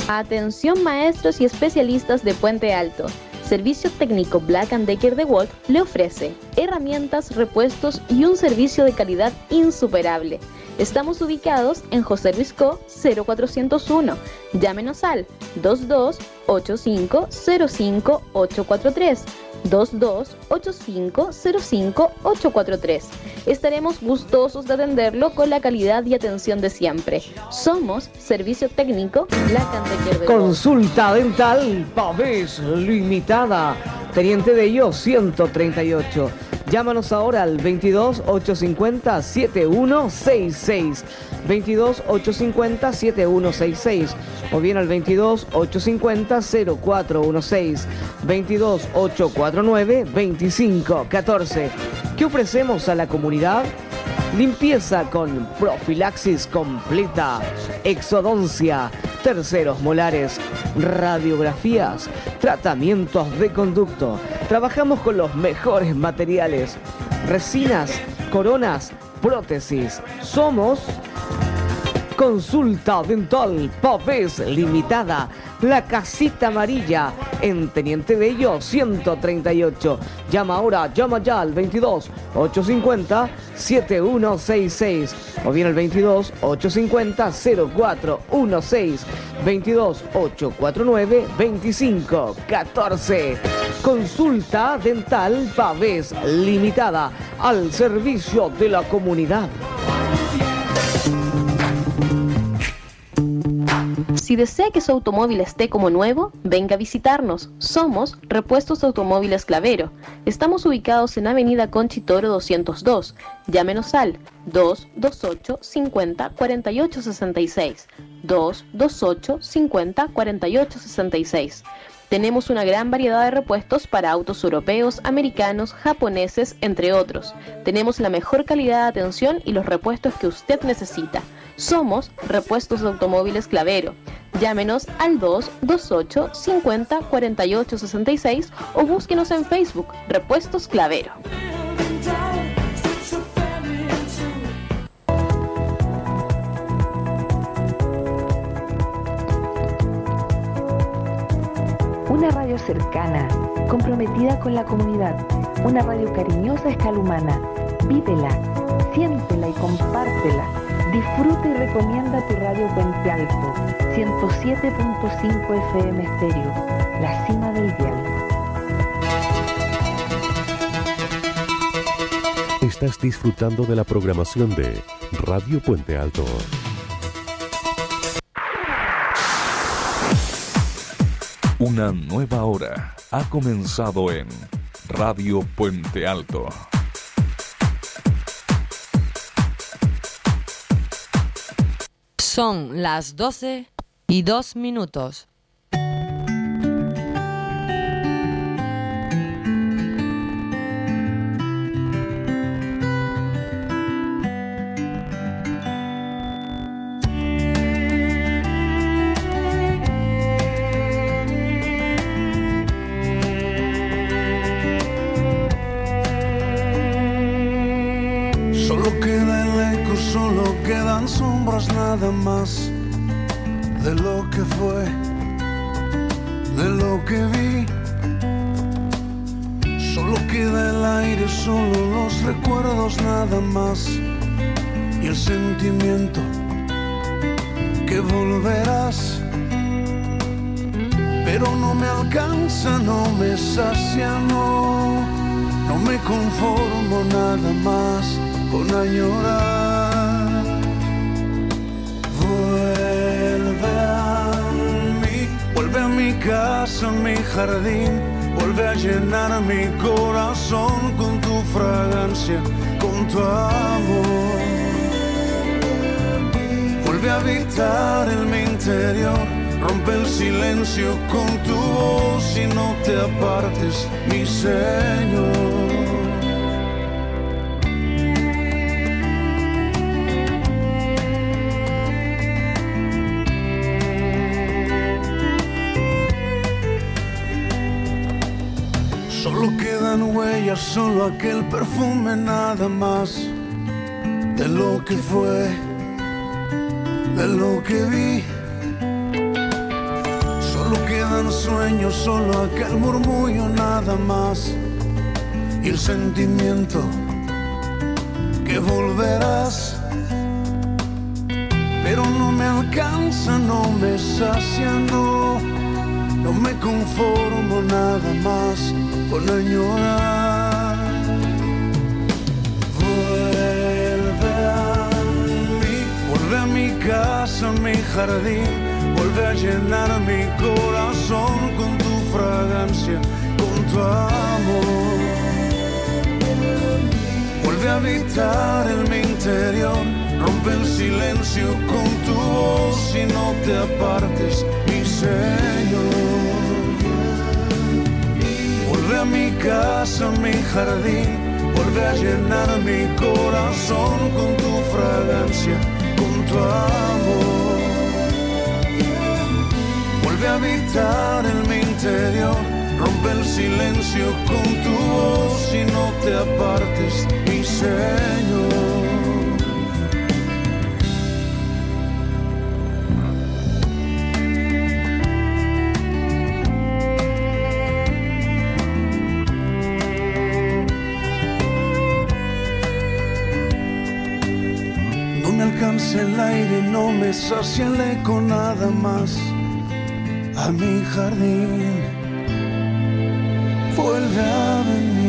Atención maestros y especialistas de Puente Alto. Servicio Técnico Black Decker de Walt le ofrece herramientas, repuestos y un servicio de calidad insuperable. Estamos ubicados en José Luis Co 0401. Llámenos al 2285050843 2285050843. Estaremos gustosos de atenderlo con la calidad y atención de siempre. Somos Servicio Técnico La de Consulta Dental Pavés Limitada. Teniente de ellos 138. Llámanos ahora al 22 850 7166. 22 850 7166 o bien al 22 850 0416. 22 849 2514. ¿Qué ofrecemos a la comunidad? Limpieza con profilaxis completa, exodoncia, terceros molares, radiografías, tratamientos de conducto. Trabajamos con los mejores materiales, resinas, coronas, prótesis. Somos Consulta Dental Pavés Limitada. La Casita Amarilla en Teniente Bello 138. Llama ahora, llama ya al 22 850 7166 o bien al 22 850 0416 22 849 25 14. Consulta Dental Pavés Limitada al servicio de la comunidad. Si desea que su automóvil esté como nuevo, venga a visitarnos. Somos Repuestos Automóviles Clavero. Estamos ubicados en Avenida Conchitoro 202. Llámenos al 228 50 48 66. 228 50 48 66. Tenemos una gran variedad de repuestos para autos europeos, americanos, japoneses, entre otros. Tenemos la mejor calidad de atención y los repuestos que usted necesita. Somos Repuestos de Automóviles Clavero. Llámenos al 228 50 48 66 o búsquenos en Facebook Repuestos Clavero. Una radio cercana, comprometida con la comunidad. Una radio cariñosa a escala humana. Vívela, siéntela y compártela. Disfruta y recomienda tu radio Puente Alto, 107.5 FM Estéreo, la cima del dial. Estás disfrutando de la programación de Radio Puente Alto. Una nueva hora ha comenzado en Radio Puente Alto. Son las 12 y 2 minutos. Con añorar. Vuelve a mí, vuelve a mi casa, a mi jardín, vuelve a llenar mi corazón con tu fragancia, con tu amor. Vuelve a habitar en mi interior, rompe el silencio con tu voz y no te apartes, mi Señor. Solo aquel perfume nada más de lo que fue, de lo que vi. Solo quedan sueños, solo aquel murmullo nada más. Y el sentimiento que volverás. Pero no me alcanza, no me sacia, no. No me conformo nada más con añorar. Mi casa, mi jardín, vuelve a llenar mi corazón con tu fragancia, con tu amor. Vuelve a habitar en mi interior, rompe el silencio con tu voz y no te apartes, mi Señor. Vuelve a mi casa, mi jardín, vuelve a llenar mi corazón con tu fragancia, con tu amor. Vuelve a habitar en mi interior, rompe el silencio con tu voz y no te apartes, mi Señor. Aire, no me sacia el eco nada más. A mi jardín vuelve a venir.